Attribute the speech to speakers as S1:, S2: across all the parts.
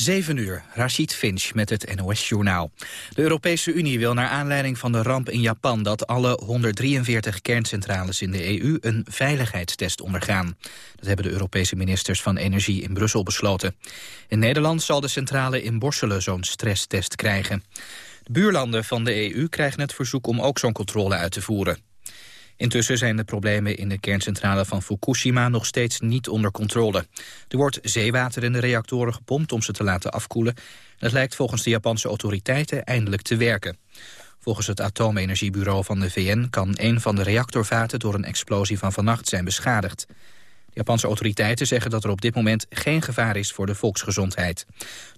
S1: 7 uur, Rashid Finch met het NOS-journaal. De Europese Unie wil naar aanleiding van de ramp in Japan... dat alle 143 kerncentrales in de EU een veiligheidstest ondergaan. Dat hebben de Europese ministers van Energie in Brussel besloten. In Nederland zal de centrale in Borselen zo'n stresstest krijgen. De buurlanden van de EU krijgen het verzoek om ook zo'n controle uit te voeren. Intussen zijn de problemen in de kerncentrale van Fukushima nog steeds niet onder controle. Er wordt zeewater in de reactoren gepompt om ze te laten afkoelen. Dat lijkt volgens de Japanse autoriteiten eindelijk te werken. Volgens het atoomenergiebureau van de VN kan een van de reactorvaten door een explosie van vannacht zijn beschadigd. De Japanse autoriteiten zeggen dat er op dit moment geen gevaar is voor de volksgezondheid.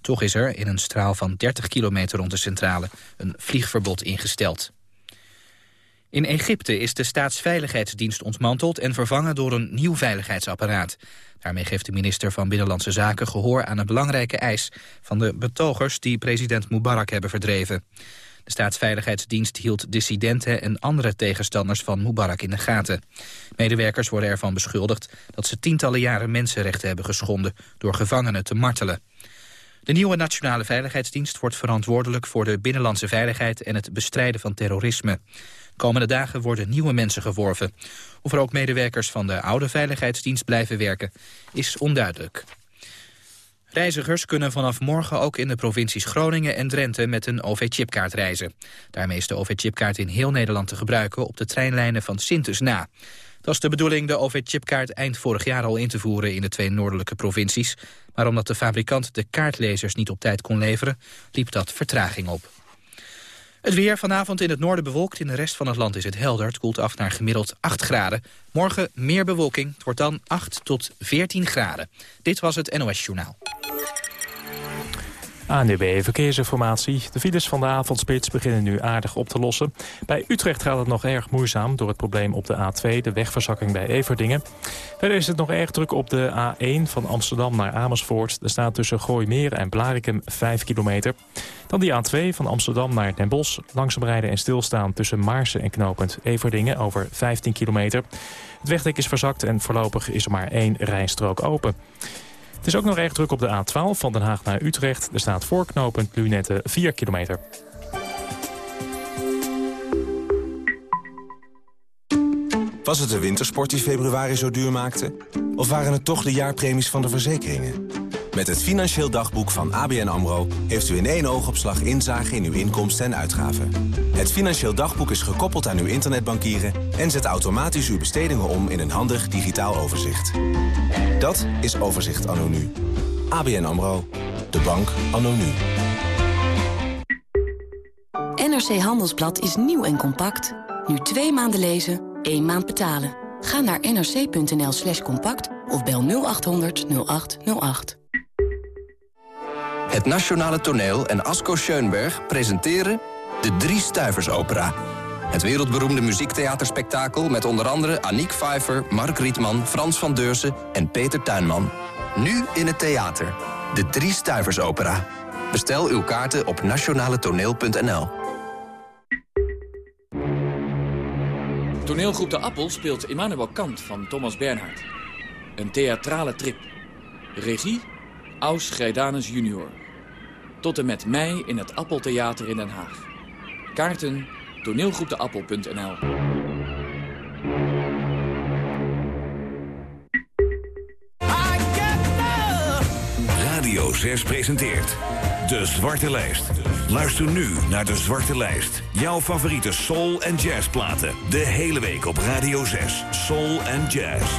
S1: Toch is er in een straal van 30 kilometer rond de centrale een vliegverbod ingesteld. In Egypte is de staatsveiligheidsdienst ontmanteld en vervangen door een nieuw veiligheidsapparaat. Daarmee geeft de minister van Binnenlandse Zaken gehoor aan een belangrijke eis van de betogers die president Mubarak hebben verdreven. De staatsveiligheidsdienst hield dissidenten en andere tegenstanders van Mubarak in de gaten. Medewerkers worden ervan beschuldigd dat ze tientallen jaren mensenrechten hebben geschonden door gevangenen te martelen. De nieuwe Nationale Veiligheidsdienst wordt verantwoordelijk voor de binnenlandse veiligheid en het bestrijden van terrorisme. Komende dagen worden nieuwe mensen geworven. Of er ook medewerkers van de oude veiligheidsdienst blijven werken, is onduidelijk. Reizigers kunnen vanaf morgen ook in de provincies Groningen en Drenthe met een OV-chipkaart reizen. Daarmee is de OV-chipkaart in heel Nederland te gebruiken op de treinlijnen van Sintus na. Dat is de bedoeling de OV-chipkaart eind vorig jaar al in te voeren in de twee noordelijke provincies. Maar omdat de fabrikant de kaartlezers niet op tijd kon leveren, liep dat vertraging op. Het weer vanavond in het noorden bewolkt. In de rest van het land is het helder. Het koelt af naar gemiddeld 8 graden. Morgen meer bewolking. Het wordt dan 8 tot 14 graden. Dit was het NOS Journaal.
S2: ANDB Verkeersinformatie. De files van de avondspits beginnen nu aardig op te lossen. Bij Utrecht gaat het nog erg moeizaam door het probleem op de A2, de wegverzakking bij Everdingen. Verder is het nog erg druk op de A1 van Amsterdam naar Amersfoort. Er staat tussen Gooimeer en Blarikum 5 kilometer. Dan die A2 van Amsterdam naar Den Bosch. Langzaam rijden en stilstaan tussen Maarsen en knooppunt Everdingen over 15 kilometer. Het wegdek is verzakt en voorlopig is er maar één rijstrook open. Het is ook nog erg druk op de A12 van Den Haag naar Utrecht. Er staat voorknopend Lunette 4 kilometer.
S3: Was het de wintersport die februari zo duur maakte? Of waren het toch de jaarpremies van de verzekeringen? Met het Financieel Dagboek van ABN AMRO... heeft u in één oogopslag inzage in uw inkomsten en uitgaven. Het Financieel Dagboek is gekoppeld aan uw internetbankieren... en zet automatisch uw bestedingen om in een handig digitaal overzicht. Dat is Overzicht Anno Nu. ABN AMRO. De bank Anno Nu.
S4: NRC Handelsblad is nieuw en compact. Nu twee maanden lezen, één maand betalen. Ga naar nrc.nl slash compact of bel 0800 0808.
S5: Het Nationale Toneel en Asko Schoenberg presenteren de Drie Stuiversopera. Het wereldberoemde muziektheaterspektakel met onder andere Aniek Pfeiffer, Mark Rietman, Frans van Deursen en Peter Tuinman. Nu in het theater. De Drie Stuiversopera. Bestel uw kaarten op nationaletoneel.nl.
S6: Toneelgroep De Appel speelt Immanuel Kant van Thomas Bernhard. Een theatrale trip. Regie Aus Grijdanus junior. Tot en met mei in het Appeltheater in Den Haag. Kaarten toneelgroepdeappel.nl
S7: Radio 6 presenteert De Zwarte Lijst. Luister nu naar De Zwarte Lijst. Jouw favoriete soul- en jazzplaten. De hele week op Radio 6. Soul en jazz.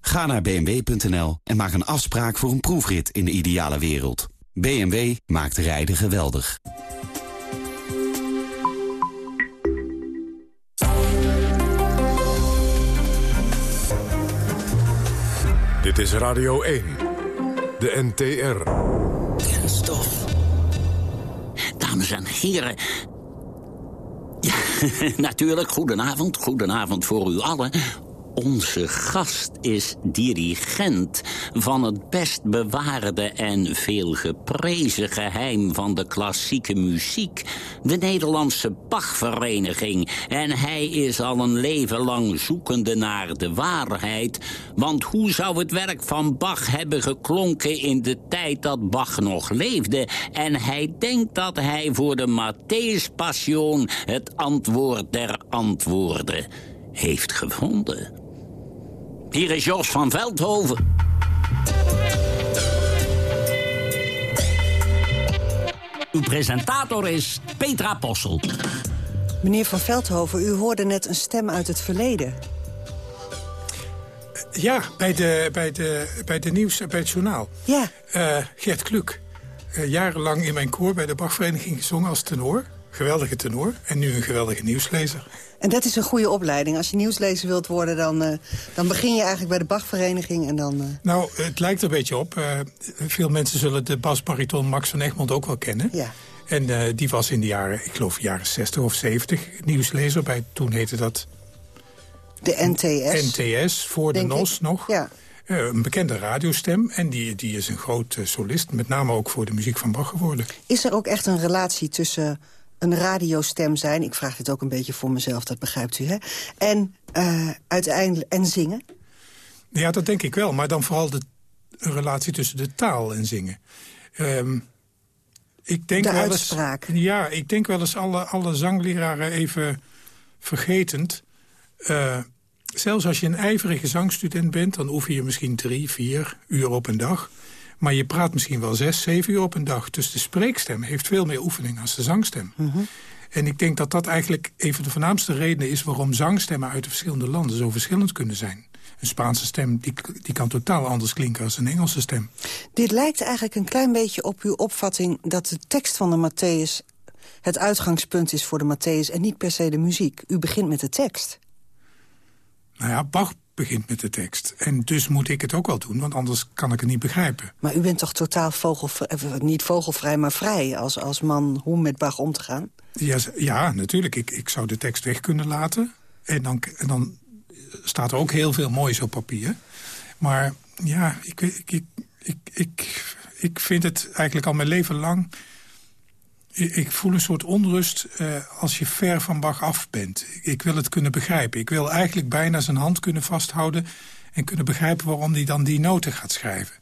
S8: Ga naar bmw.nl en maak een afspraak voor een proefrit in de ideale wereld. BMW maakt rijden geweldig.
S9: Dit is Radio 1, de NTR. brandstof. Dames en heren... Ja, natuurlijk, goedenavond, goedenavond voor u allen. Onze gast is dirigent van het best bewaarde en veel geprezen geheim van de klassieke muziek, de Nederlandse Bachvereniging. En hij is al een leven lang zoekende naar de waarheid, want hoe zou het werk van Bach hebben geklonken in de tijd dat Bach nog leefde? En hij denkt dat hij voor de Matthäus Passion het antwoord der antwoorden heeft gevonden. Hier is Jos van Veldhoven. Uw presentator is Petra Possel.
S10: Meneer van Veldhoven, u hoorde net een stem uit het verleden.
S11: Ja, bij de, bij de, bij de nieuws, bij het journaal.
S10: Ja.
S11: Uh, Gert Kluk. Uh, jarenlang in mijn koor bij de Bachvereniging gezongen als tenor. Geweldige tenor. En nu een geweldige nieuwslezer.
S10: En dat is een goede opleiding. Als je nieuwslezer wilt worden, dan, uh, dan begin je eigenlijk bij de Bachvereniging. En dan, uh...
S11: Nou, het lijkt er een beetje op. Uh, veel mensen zullen de basbariton Max van Egmond ook wel kennen.
S10: Ja.
S11: En die was in de jaren, ik geloof jaren 60 of 70, nieuwslezer. Bij, toen heette dat...
S10: De NTS.
S11: NTS, voor de NOS
S10: ik.
S11: nog.
S10: Ja.
S11: een bekende radiostem. En die, die is een groot solist, met name ook voor de muziek van Bach geworden.
S10: Is er ook echt een relatie tussen een radiostem zijn. Ik vraag dit ook een beetje voor mezelf, dat begrijpt u, hè? En uh, uiteindelijk en zingen?
S11: Ja, dat denk ik wel. Maar dan vooral de relatie tussen de taal en zingen. Um, ik denk
S10: de
S11: wel
S10: uitspraak.
S11: Eens, ja, ik denk wel eens alle, alle zangleraren even vergetend. Uh, zelfs als je een ijverige zangstudent bent... dan oefen je misschien drie, vier uur op een dag. Maar je praat misschien wel zes, zeven uur op een dag. Dus de spreekstem heeft veel meer oefening als de zangstem.
S10: Mm -hmm.
S11: En ik denk dat dat eigenlijk een van de voornaamste redenen is... waarom zangstemmen uit de verschillende landen zo verschillend kunnen zijn. Een Spaanse stem die, die kan totaal anders klinken als een Engelse stem.
S10: Dit lijkt eigenlijk een klein beetje op uw opvatting... dat de tekst van de Matthäus het uitgangspunt is voor de Matthäus... en niet per se de muziek. U begint met de tekst.
S11: Nou ja, Bach begint met de tekst. En dus moet ik het ook wel doen, want anders kan ik het niet begrijpen.
S10: Maar u bent toch totaal vogelvrij, niet vogelvrij, maar vrij als, als man hoe met Bach om te gaan?
S11: Ja, ja natuurlijk. Ik, ik zou de tekst weg kunnen laten. En dan, en dan staat er ook heel veel moois op papier. Maar ja, ik, ik, ik, ik, ik, ik vind het eigenlijk al mijn leven lang... Ik voel een soort onrust uh, als je ver van Bach af bent. Ik wil het kunnen begrijpen. Ik wil eigenlijk bijna zijn hand kunnen vasthouden... en kunnen begrijpen waarom hij dan die noten gaat schrijven.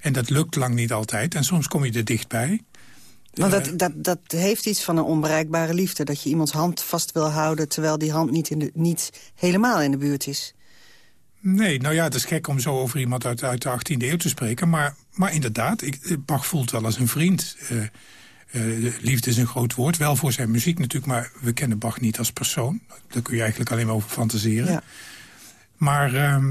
S11: En dat lukt lang niet altijd. En soms kom je er dichtbij.
S10: Want dat, dat, dat heeft iets van een onbereikbare liefde. Dat je iemands hand vast wil houden... terwijl die hand niet, in de, niet helemaal in de buurt is.
S11: Nee, nou ja, het is gek om zo over iemand uit, uit de 18e eeuw te spreken. Maar, maar inderdaad, ik, Bach voelt wel als een vriend... Uh, uh, liefde is een groot woord, wel voor zijn muziek natuurlijk... maar we kennen Bach niet als persoon. Daar kun je eigenlijk alleen maar over fantaseren.
S10: Ja.
S11: Maar uh,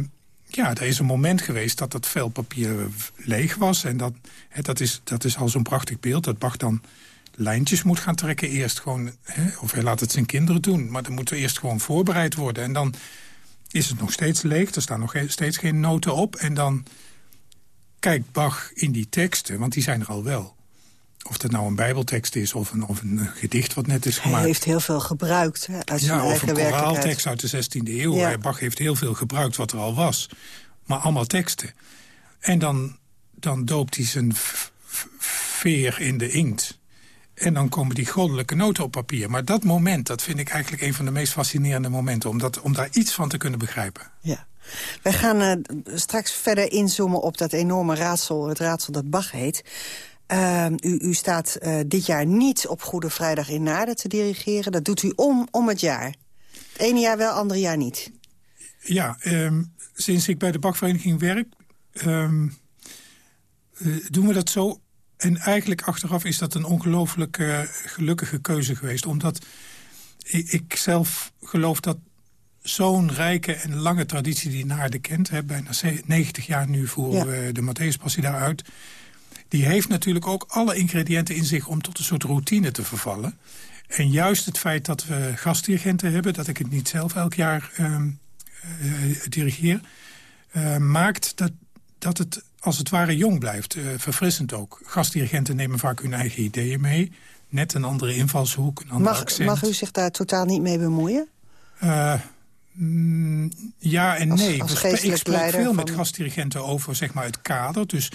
S11: ja, er is een moment geweest dat dat vel papier leeg was. En dat, dat, is, dat is al zo'n prachtig beeld, dat Bach dan lijntjes moet gaan trekken eerst. Gewoon, of hij laat het zijn kinderen doen, maar dan moet er eerst gewoon voorbereid worden. En dan is het nog steeds leeg, er staan nog steeds geen noten op. En dan kijkt Bach in die teksten, want die zijn er al wel. Of dat nou een bijbeltekst is of een, of een gedicht wat net is gemaakt.
S10: Hij heeft heel veel gebruikt hè, uit zijn
S11: ja,
S10: eigen
S11: of een koraaltekst uit de 16e eeuw.
S10: Ja.
S11: Bach heeft heel veel gebruikt wat er al was. Maar allemaal teksten. En dan, dan doopt hij zijn veer in de inkt. En dan komen die goddelijke noten op papier. Maar dat moment, dat vind ik eigenlijk een van de meest fascinerende momenten... om, dat, om daar iets van te kunnen begrijpen.
S10: Ja. Wij gaan uh, straks verder inzoomen op dat enorme raadsel... het raadsel dat Bach heet. Uh, u, u, staat uh, dit jaar niet op Goede Vrijdag in Naarden te dirigeren. Dat doet u om, om het jaar. Het ene jaar wel, andere jaar niet.
S11: Ja, um, sinds ik bij de Bachvereniging werk... Um, uh, doen we dat zo. En eigenlijk achteraf is dat een ongelooflijk gelukkige keuze geweest. Omdat ik, ik zelf geloof dat zo'n rijke en lange traditie die Naarden kent... Hè, bijna 90 jaar nu voeren ja. we de Matthäuspassie daaruit die heeft natuurlijk ook alle ingrediënten in zich... om tot een soort routine te vervallen. En juist het feit dat we gastdirigenten hebben... dat ik het niet zelf elk jaar uh, uh, dirigeer... Uh, maakt dat, dat het als het ware jong blijft. Uh, verfrissend ook. Gastdirigenten nemen vaak hun eigen ideeën mee. Net een andere invalshoek, een ander
S10: mag,
S11: accent.
S10: Mag u zich daar totaal niet mee bemoeien?
S11: Mm, ja en nee. Als, als ik spreek veel van... met gastdirigenten over zeg maar, het kader. Dus,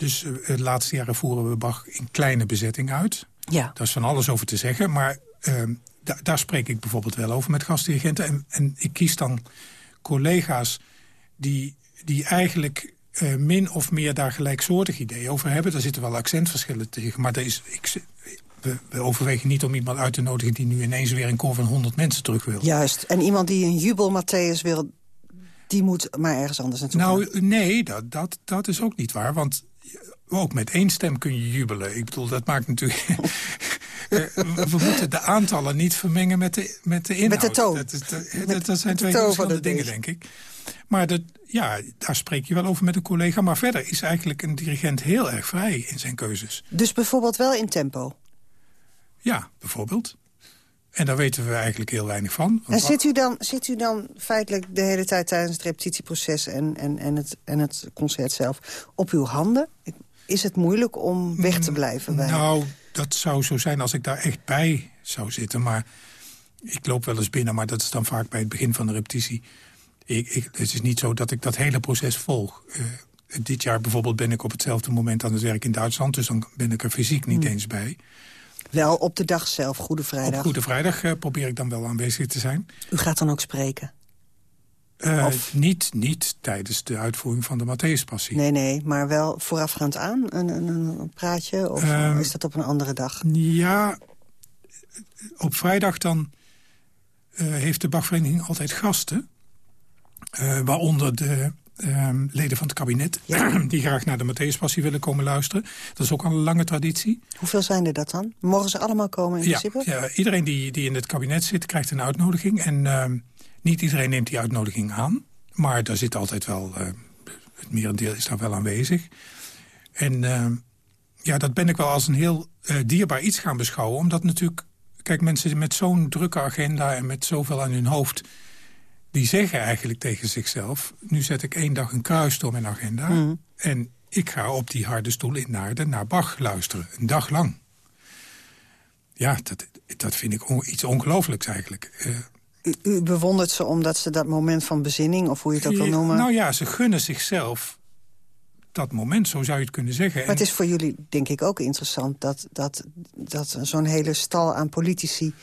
S11: dus de laatste jaren voeren we Bach in kleine bezetting uit.
S10: Ja.
S11: Daar is van alles over te zeggen. Maar ehm, daar spreek ik bijvoorbeeld wel over met gastdirigenten. En, en ik kies dan collega's die, die eigenlijk uh, min of meer daar gelijksoortig ideeën over hebben. Daar zitten wel accentverschillen tegen. Maar er is, ik, we, we, overwegen niet om iemand uit te nodigen... die nu ineens weer een koor van 100 mensen terug wil.
S10: Juist. En iemand die een jubel Matthäus wil... die moet maar ergens anders naartoe
S11: Nou, nee, dat, dat, dat is ook niet waar. Want ook met één stem kun je jubelen. Ik bedoel, dat maakt natuurlijk... Eh, we moeten de aantallen niet vermengen met de, met de inhoud.
S10: Met de toon.
S11: Dat, dat, dat zijn twee verschillende dingen, denk ik. Maar dat, ja, daar spreek je wel over met een collega. Maar verder is eigenlijk een dirigent heel erg vrij in zijn keuzes.
S10: Dus bijvoorbeeld wel in tempo?
S11: Ja, bijvoorbeeld. En daar weten we eigenlijk heel weinig van.
S10: En zit u, dan, zit u dan feitelijk de hele tijd tijdens het repetitieproces... en, en, en, het, en het concert zelf op uw handen? Is het moeilijk om weg te blijven bij?
S11: Nou, dat zou zo zijn als ik daar echt bij zou zitten. Maar ik loop wel eens binnen, maar dat is dan vaak bij het begin van de repetitie. Ik, ik, het is niet zo dat ik dat hele proces volg. Uh, dit jaar bijvoorbeeld ben ik op hetzelfde moment aan het werk in Duitsland... dus dan ben ik er fysiek niet hmm. eens bij.
S10: Wel op de dag zelf, Goede Vrijdag?
S11: Op Goede Vrijdag uh, probeer ik dan wel aanwezig te zijn.
S10: U gaat dan ook spreken?
S11: Uh, niet, niet tijdens de uitvoering van de Matthäuspassie.
S10: Nee, nee, maar wel voorafgaand aan een, een, een praatje? Of um, is dat op een andere dag?
S11: Ja, op vrijdag dan uh, heeft de Bachvereniging altijd gasten. Waaronder de um, leden van het kabinet... Ja. die graag naar de Matthäuspassie willen komen luisteren. Dat is ook al een lange traditie.
S10: Hoeveel zijn er dat dan? Mogen ze allemaal komen in
S11: ja,
S10: principe?
S11: Ja, iedereen die, die in het kabinet zit krijgt een uitnodiging. En uh, niet iedereen neemt die uitnodiging aan. Maar daar zit altijd wel... Uh, het merendeel is daar wel aanwezig. En uh, ja, dat ben ik wel als een heel uh, dierbaar iets gaan beschouwen. Omdat natuurlijk... Kijk, mensen met zo'n drukke agenda en met zoveel aan hun hoofd die zeggen eigenlijk tegen zichzelf... nu zet ik één dag een kruis door mijn agenda... Mm. en ik ga op die harde stoel in Naarden naar Bach luisteren. Een dag lang. Ja, dat, dat vind ik on, iets ongelooflijks eigenlijk. Uh,
S10: u, u, bewondert ze omdat ze dat moment van bezinning... of hoe je het ook wil noemen...
S11: Nou ja, ze gunnen zichzelf dat moment, zo zou je het kunnen zeggen.
S10: Maar het is voor jullie, denk ik, ook interessant... dat, dat, dat zo'n hele stal aan politici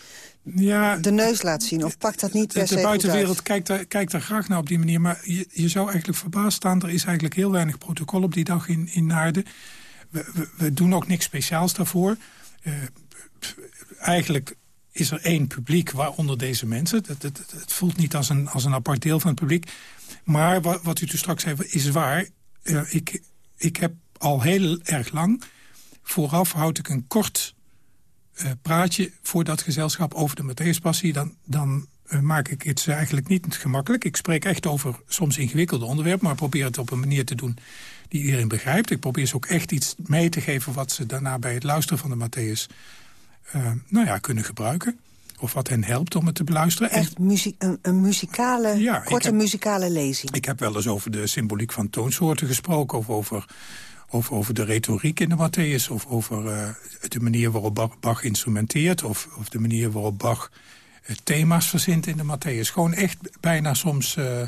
S10: ja, de neus laat zien? Of pakt dat niet per
S11: de,
S10: se
S11: De buitenwereld kijkt daar, kijkt daar graag naar op die manier. Maar je, je zou eigenlijk verbaasd staan. Er is eigenlijk heel weinig protocol op die dag in, in Naarden. We, we, we doen ook niks speciaals daarvoor. Uh, eigenlijk is er één publiek waaronder deze mensen. Het, het, het, voelt niet als een, als een apart deel van het publiek. Maar wat, wat u toen straks zei is waar. Uh, ik, ik heb al heel erg lang... vooraf houd ik een kort praat je voor dat gezelschap over de Matthäuspassie... dan, dan uh, maak ik het eigenlijk niet gemakkelijk. Ik spreek echt over soms ingewikkelde onderwerpen... maar probeer het op een manier te doen die iedereen begrijpt. Ik probeer ze ook echt iets mee te geven... wat ze daarna bij het luisteren van de Matthäus uh, nou ja, kunnen gebruiken. Of wat hen helpt om het te beluisteren.
S10: Echt muziek, een, een muzikale, ja, korte heb, muzikale lezing.
S11: Ik heb wel eens over de symboliek van toonsoorten gesproken... of over of over de retoriek in de Matthäus... of over uh, de manier waarop Bach instrumenteert... of, of de manier waarop Bach uh, thema's verzint in de Matthäus. Gewoon echt bijna soms uh,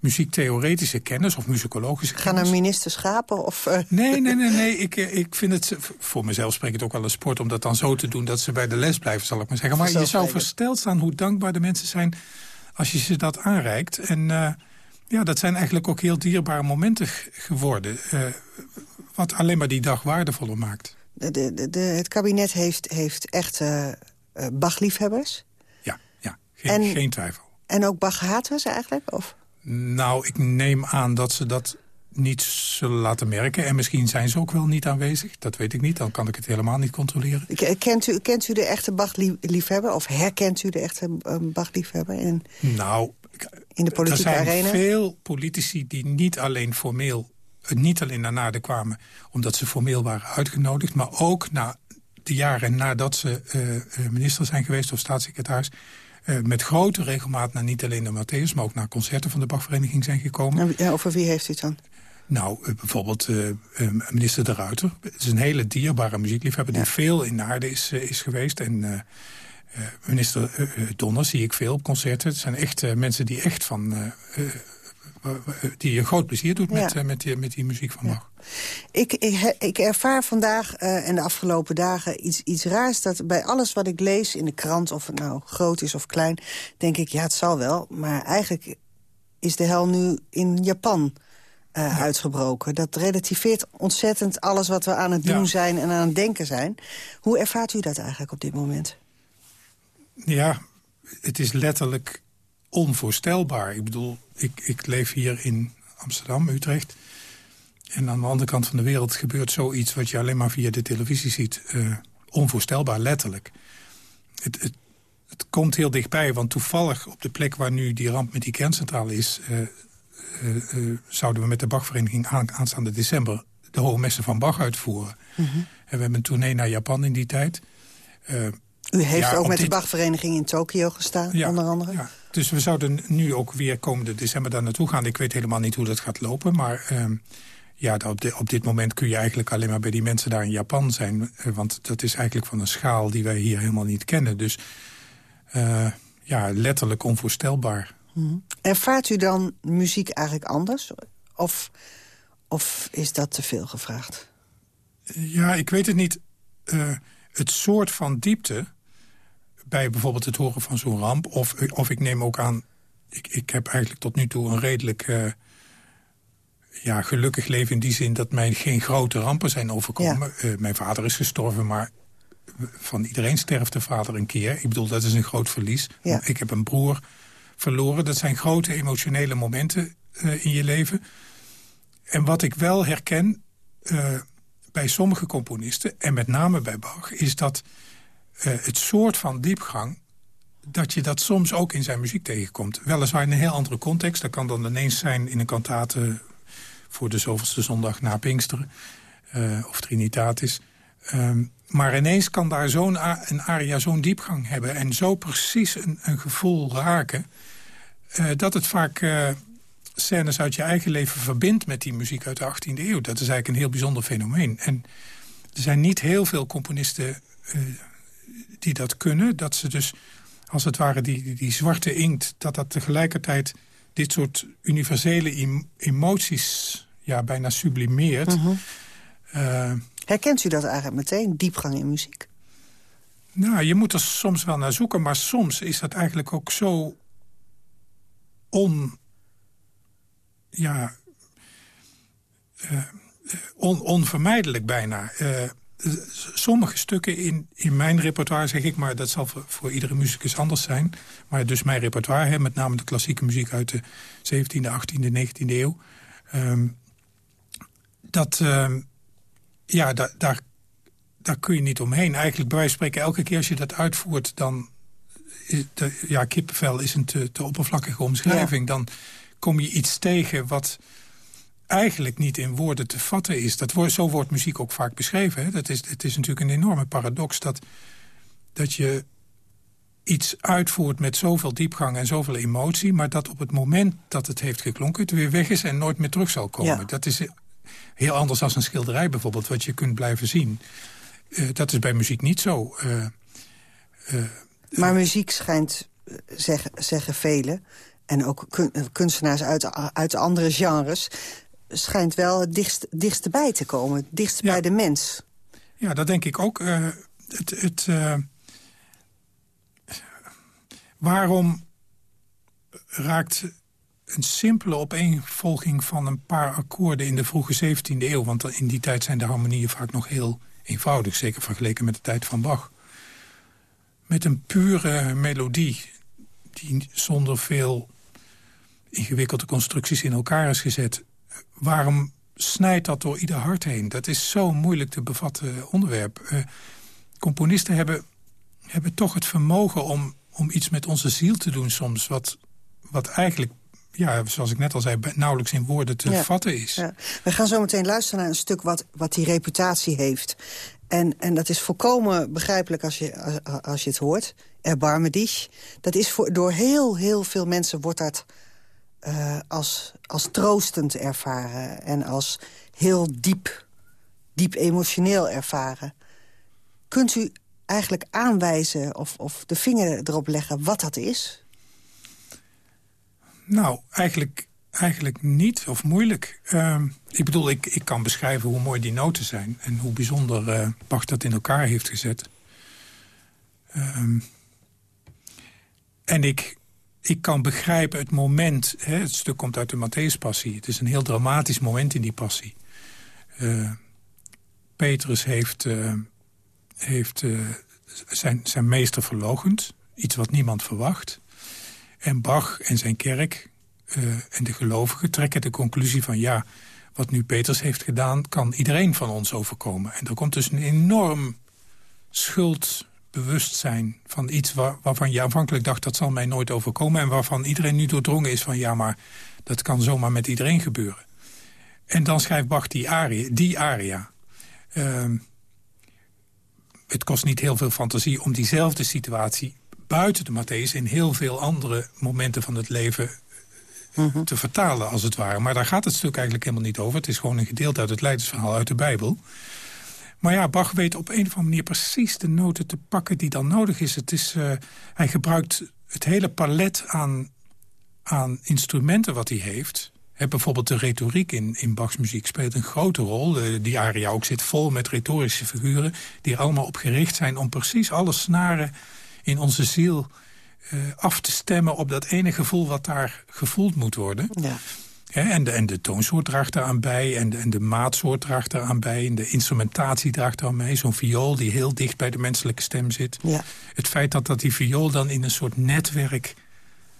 S11: muziektheoretische kennis of muzikologische
S10: Gaan kennis. Gaan er minister schapen? Of,
S11: Nee, nee, nee. nee. Ik, ik vind het, voor mezelf spreek het ook wel een sport... om dat dan zo te doen dat ze bij de les blijven, zal ik maar zeggen. Maar je zou versteld staan hoe dankbaar de mensen zijn... als je ze dat aanreikt. En ja, dat zijn eigenlijk ook heel dierbare momenten geworden. Uh, wat alleen maar die dag waardevoller maakt.
S10: De, de, de, het kabinet heeft, heeft echt uh, Bach-liefhebbers?
S11: Ja, ja geen, en, geen twijfel.
S10: En ook Bach-haters eigenlijk? Of?
S11: Nou, ik neem aan dat ze dat niet zullen laten merken. En misschien zijn ze ook wel niet aanwezig. Dat weet ik niet. Dan kan ik het helemaal niet controleren.
S10: Kent u, kent u de echte Bach-liefhebber? Of herkent u de echte Bach-liefhebber? In,
S11: nou,
S10: in de politieke
S11: arena?
S10: Er zijn
S11: veel politici die niet alleen formeel... niet alleen naar Naarden kwamen omdat ze formeel waren uitgenodigd... maar ook na de jaren nadat ze uh, minister zijn geweest of staatssecretaris... Uh, met grote regelmaat naar niet alleen de Matthäus... maar ook naar concerten van de Bachvereniging zijn gekomen.
S10: Ja, over wie heeft u het dan?
S11: Nou, eh, bijvoorbeeld minister De Ruiter. Het is een hele dierbare muziekliefhebber... die veel in Naarden is, is geweest. En minister Donner zie ik veel op concerten. Het zijn echt mensen die echt van... die een groot plezier doet met, met, die, met die muziek van Bach.
S10: Ik, ik, ik, ervaar vandaag en de afgelopen dagen iets, iets raars... dat bij alles wat ik lees in de krant, of het nou groot is of klein... denk ik, ja, het zal wel. Maar eigenlijk is de hel nu in Japan uh, uitgebroken. Dat relativeert ontzettend alles wat we aan het doen zijn en aan het denken zijn. Hoe ervaart u dat eigenlijk op dit moment?
S11: Ja, het is letterlijk onvoorstelbaar. Ik bedoel, ik, ik leef hier in Amsterdam, Utrecht... En aan de andere kant van de wereld gebeurt zoiets... wat je alleen maar via de televisie ziet. Uh, onvoorstelbaar, letterlijk. Het, het, het, komt heel dichtbij, want toevallig op de plek... waar nu die ramp met die kerncentrale is... Uh, uh, zouden we met de Bachvereniging aan, aanstaande december... de hoge messen van Bach uitvoeren. Mm -hmm. En we hebben een tournee naar Japan in die tijd.
S10: U heeft ook met dit... de Bachvereniging in Tokio gestaan,
S11: ja,
S10: onder andere?
S11: Ja. Dus we zouden nu ook weer komende december daar naartoe gaan. Ik weet helemaal niet hoe dat gaat lopen, maar... Ehm, ja, op, de, op, dit moment kun je eigenlijk alleen maar bij die mensen daar in Japan zijn. Want dat is eigenlijk van een schaal die wij hier helemaal niet kennen. Dus uh, ja, letterlijk onvoorstelbaar.
S10: Mm. Ervaart u dan muziek eigenlijk anders? Of, of is dat te veel gevraagd?
S11: Ja, ik weet het niet. Uh, het soort van diepte bij bijvoorbeeld het horen van zo'n ramp... Of, of ik neem ook aan... Ik, ik heb eigenlijk tot nu toe een redelijk... Uh, ja, gelukkig leven in die zin dat mij geen grote rampen zijn overkomen. Ja. Uh, mijn vader is gestorven, maar van iedereen sterft de vader een keer. Ik bedoel, dat is een groot verlies. Ja. Ik heb een broer verloren. Dat zijn grote emotionele momenten uh, in je leven. En wat ik wel herken bij sommige componisten... en met name bij Bach... is dat het soort van diepgang... dat je dat soms ook in zijn muziek tegenkomt. Weliswaar in een heel andere context. Dat kan dan ineens zijn in een kantate... voor de zoveelste zondag na Pinksteren... of Trinitatis... Um, maar ineens kan daar zo'n een aria zo'n diepgang hebben... en zo precies een, een gevoel raken... Uh, dat het vaak uh, scènes uit je eigen leven verbindt... met die muziek uit de 18e eeuw. Dat is eigenlijk een heel bijzonder fenomeen. En er zijn niet heel veel componisten die dat kunnen. Dat ze dus, als het ware, die, die, zwarte inkt... dat dat tegelijkertijd dit soort universele em emoties... ja, bijna sublimeert...
S10: -huh. Herkent u dat eigenlijk meteen, diepgang in muziek?
S11: Nou, je moet er soms wel naar zoeken, maar soms is dat eigenlijk ook zo on... Ja... Uh, on, onvermijdelijk bijna. Sommige stukken in, in mijn repertoire, zeg ik, maar dat zal voor, voor iedere muzikus anders zijn. Maar dus mijn repertoire, hè, met name de klassieke muziek uit de 17e, 18e, 19e eeuw. Um, dat, um, ja, daar, daar, daar kun je niet omheen. Eigenlijk bij wijze van spreken, elke keer als je dat uitvoert... dan is de, ja, kippenvel is een te, te oppervlakkige omschrijving. Ja. Dan kom je iets tegen wat eigenlijk niet in woorden te vatten is. Dat wordt, zo wordt muziek ook vaak beschreven. Hè? Dat is, het is natuurlijk een enorme paradox dat, dat je iets uitvoert met zoveel diepgang en zoveel emotie... maar dat op het moment dat het heeft geklonken het weer weg is en nooit meer terug zal komen. Ja. Dat is Heel anders als een schilderij bijvoorbeeld, wat je kunt blijven zien. Uh, dat is bij muziek niet zo. Uh,
S10: uh, maar muziek schijnt, zeggen, zeggen velen... en ook kun, kunstenaars uit, uit andere genres... schijnt wel het dichtst, dichtst bij te komen, het dichtst ja. bij de mens.
S11: Ja, dat denk ik ook. het, het, waarom raakt een simpele opeenvolging van een paar akkoorden in de vroege 17e eeuw. Want in die tijd zijn de harmonieën vaak nog heel eenvoudig. Zeker vergeleken met de tijd van Bach. Met een pure melodie die zonder veel ingewikkelde constructies in elkaar is gezet. Waarom snijdt dat door ieder hart heen? Dat is zo'n moeilijk te bevatten onderwerp. Uh, componisten hebben, hebben toch het vermogen om, om iets met onze ziel te doen soms... wat, wat eigenlijk ja, zoals ik net al zei, nauwelijks in woorden te ja. vatten is. Ja.
S10: We gaan zo meteen luisteren naar een stuk wat, wat die reputatie heeft. En, en dat is volkomen begrijpelijk als je, als, als je het hoort. Erbarme dich. Dat is voor, door heel, heel veel mensen wordt dat eh, als, als troostend ervaren... en als heel diep, diep emotioneel ervaren. Kunt u eigenlijk aanwijzen of, of de vinger erop leggen wat dat is?
S11: Nou, eigenlijk, eigenlijk niet of moeilijk. Ehm, ik bedoel, ik, ik kan beschrijven hoe mooi die noten zijn... en hoe bijzonder uh, Bach dat in elkaar heeft gezet. Ehm, en ik, ik kan begrijpen het moment... Hè, het stuk komt uit de Matthäus-passie. Het is een heel dramatisch moment in die passie. Uh, Petrus heeft, uh, heeft uh, zijn, zijn meester verlogend. Iets wat niemand verwacht. En Bach en zijn kerk en de gelovigen trekken de conclusie van... ja, wat nu Petrus heeft gedaan, kan iedereen van ons overkomen. En er komt dus een enorm schuldbewustzijn van iets waar, waarvan je aanvankelijk dacht... dat zal mij nooit overkomen en waarvan iedereen nu doordrongen is van... ja, maar dat kan zomaar met iedereen gebeuren. En dan schrijft Bach die aria. Die aria. Uh, het kost niet heel veel fantasie om diezelfde situatie... buiten de Matthäus in heel veel andere momenten van het leven mhm. te vertalen, als het ware. Maar daar gaat het stuk eigenlijk helemaal niet over. Het is gewoon een gedeelte uit het leidersverhaal uit de Bijbel. Maar ja, Bach weet op een of andere manier precies de noten te pakken die dan nodig is. Het is uh, hij gebruikt het hele palet aan, aan instrumenten wat hij heeft bijvoorbeeld de retoriek in, in Bachs muziek speelt een grote rol. die aria ook zit vol met retorische figuren... die er allemaal op gericht zijn om precies alle snaren in onze ziel... Uh, af te stemmen op dat ene gevoel wat daar gevoeld moet worden. Ja. En, de, en de toonsoort draagt daaraan bij, en de, en de maatsoort draagt daaraan bij... en de instrumentatie draagt daaraan bij. Zo'n viool die heel dicht bij de menselijke stem zit. Ja. Het feit dat, dat die viool dan in een soort netwerk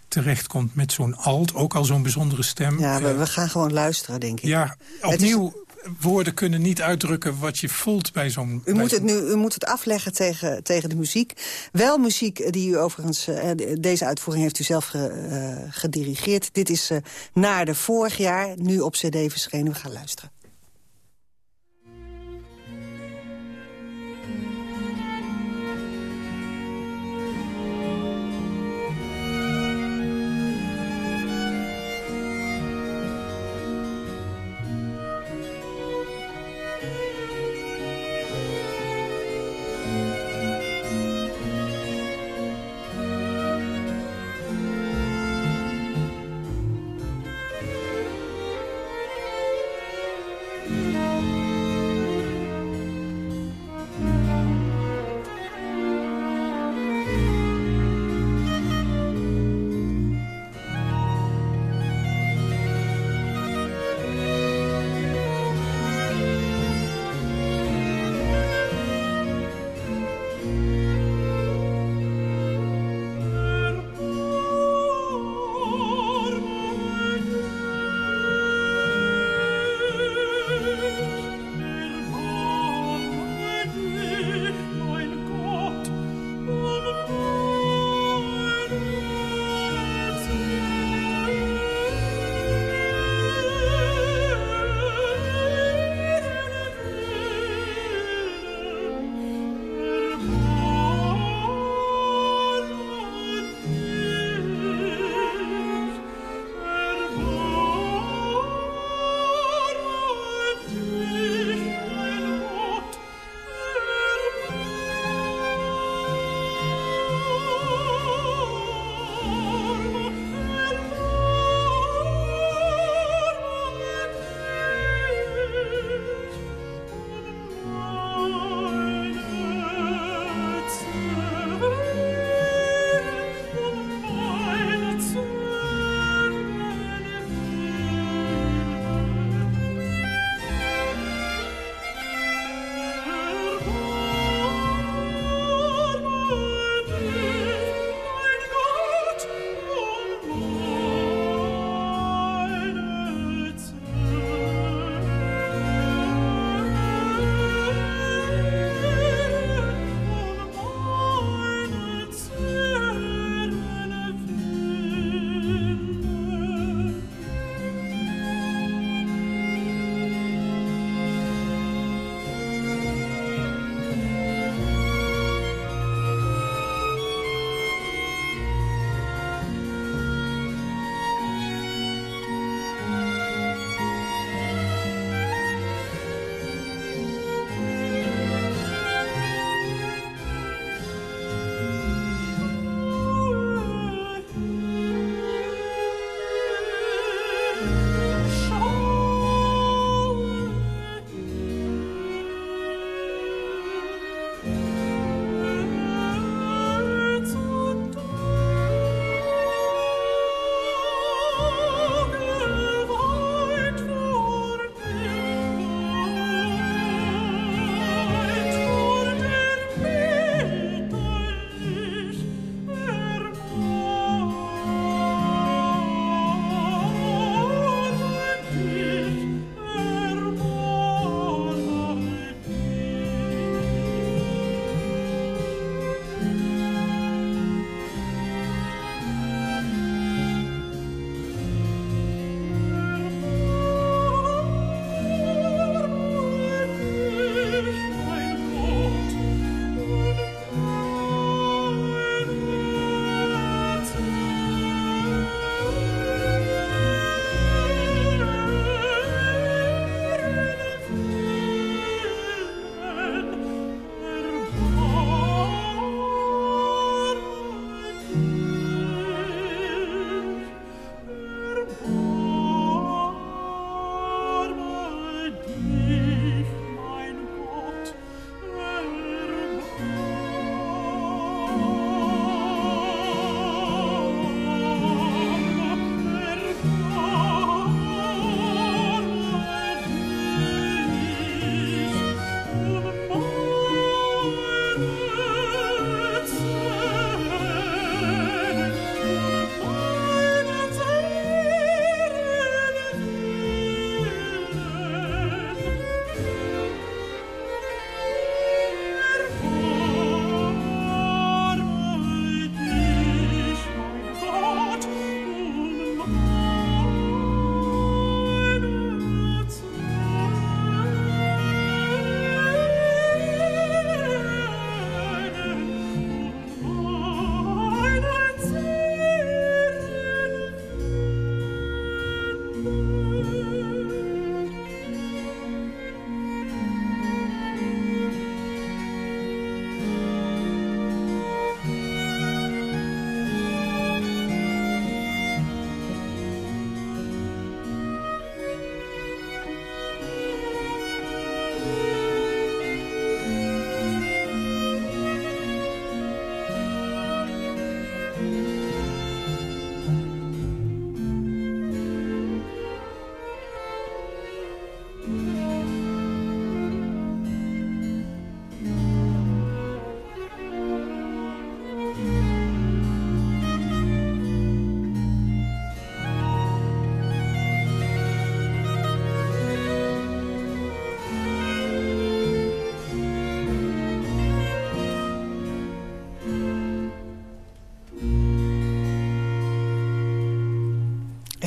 S11: terechtkomt met zo'n alt, ook al zo'n bijzondere stem.
S10: Ja, we, we, gaan gewoon luisteren, denk ik.
S11: Ja, opnieuw, woorden kunnen niet uitdrukken wat je voelt bij zo'n...
S10: U, moet het nu, u moet het afleggen tegen, tegen de muziek. Wel muziek die u overigens... Uh, deze uitvoering heeft u zelf ge, uh, gedirigeerd. Dit is uh, naar de vorig jaar, nu op cd verschenen. We gaan luisteren.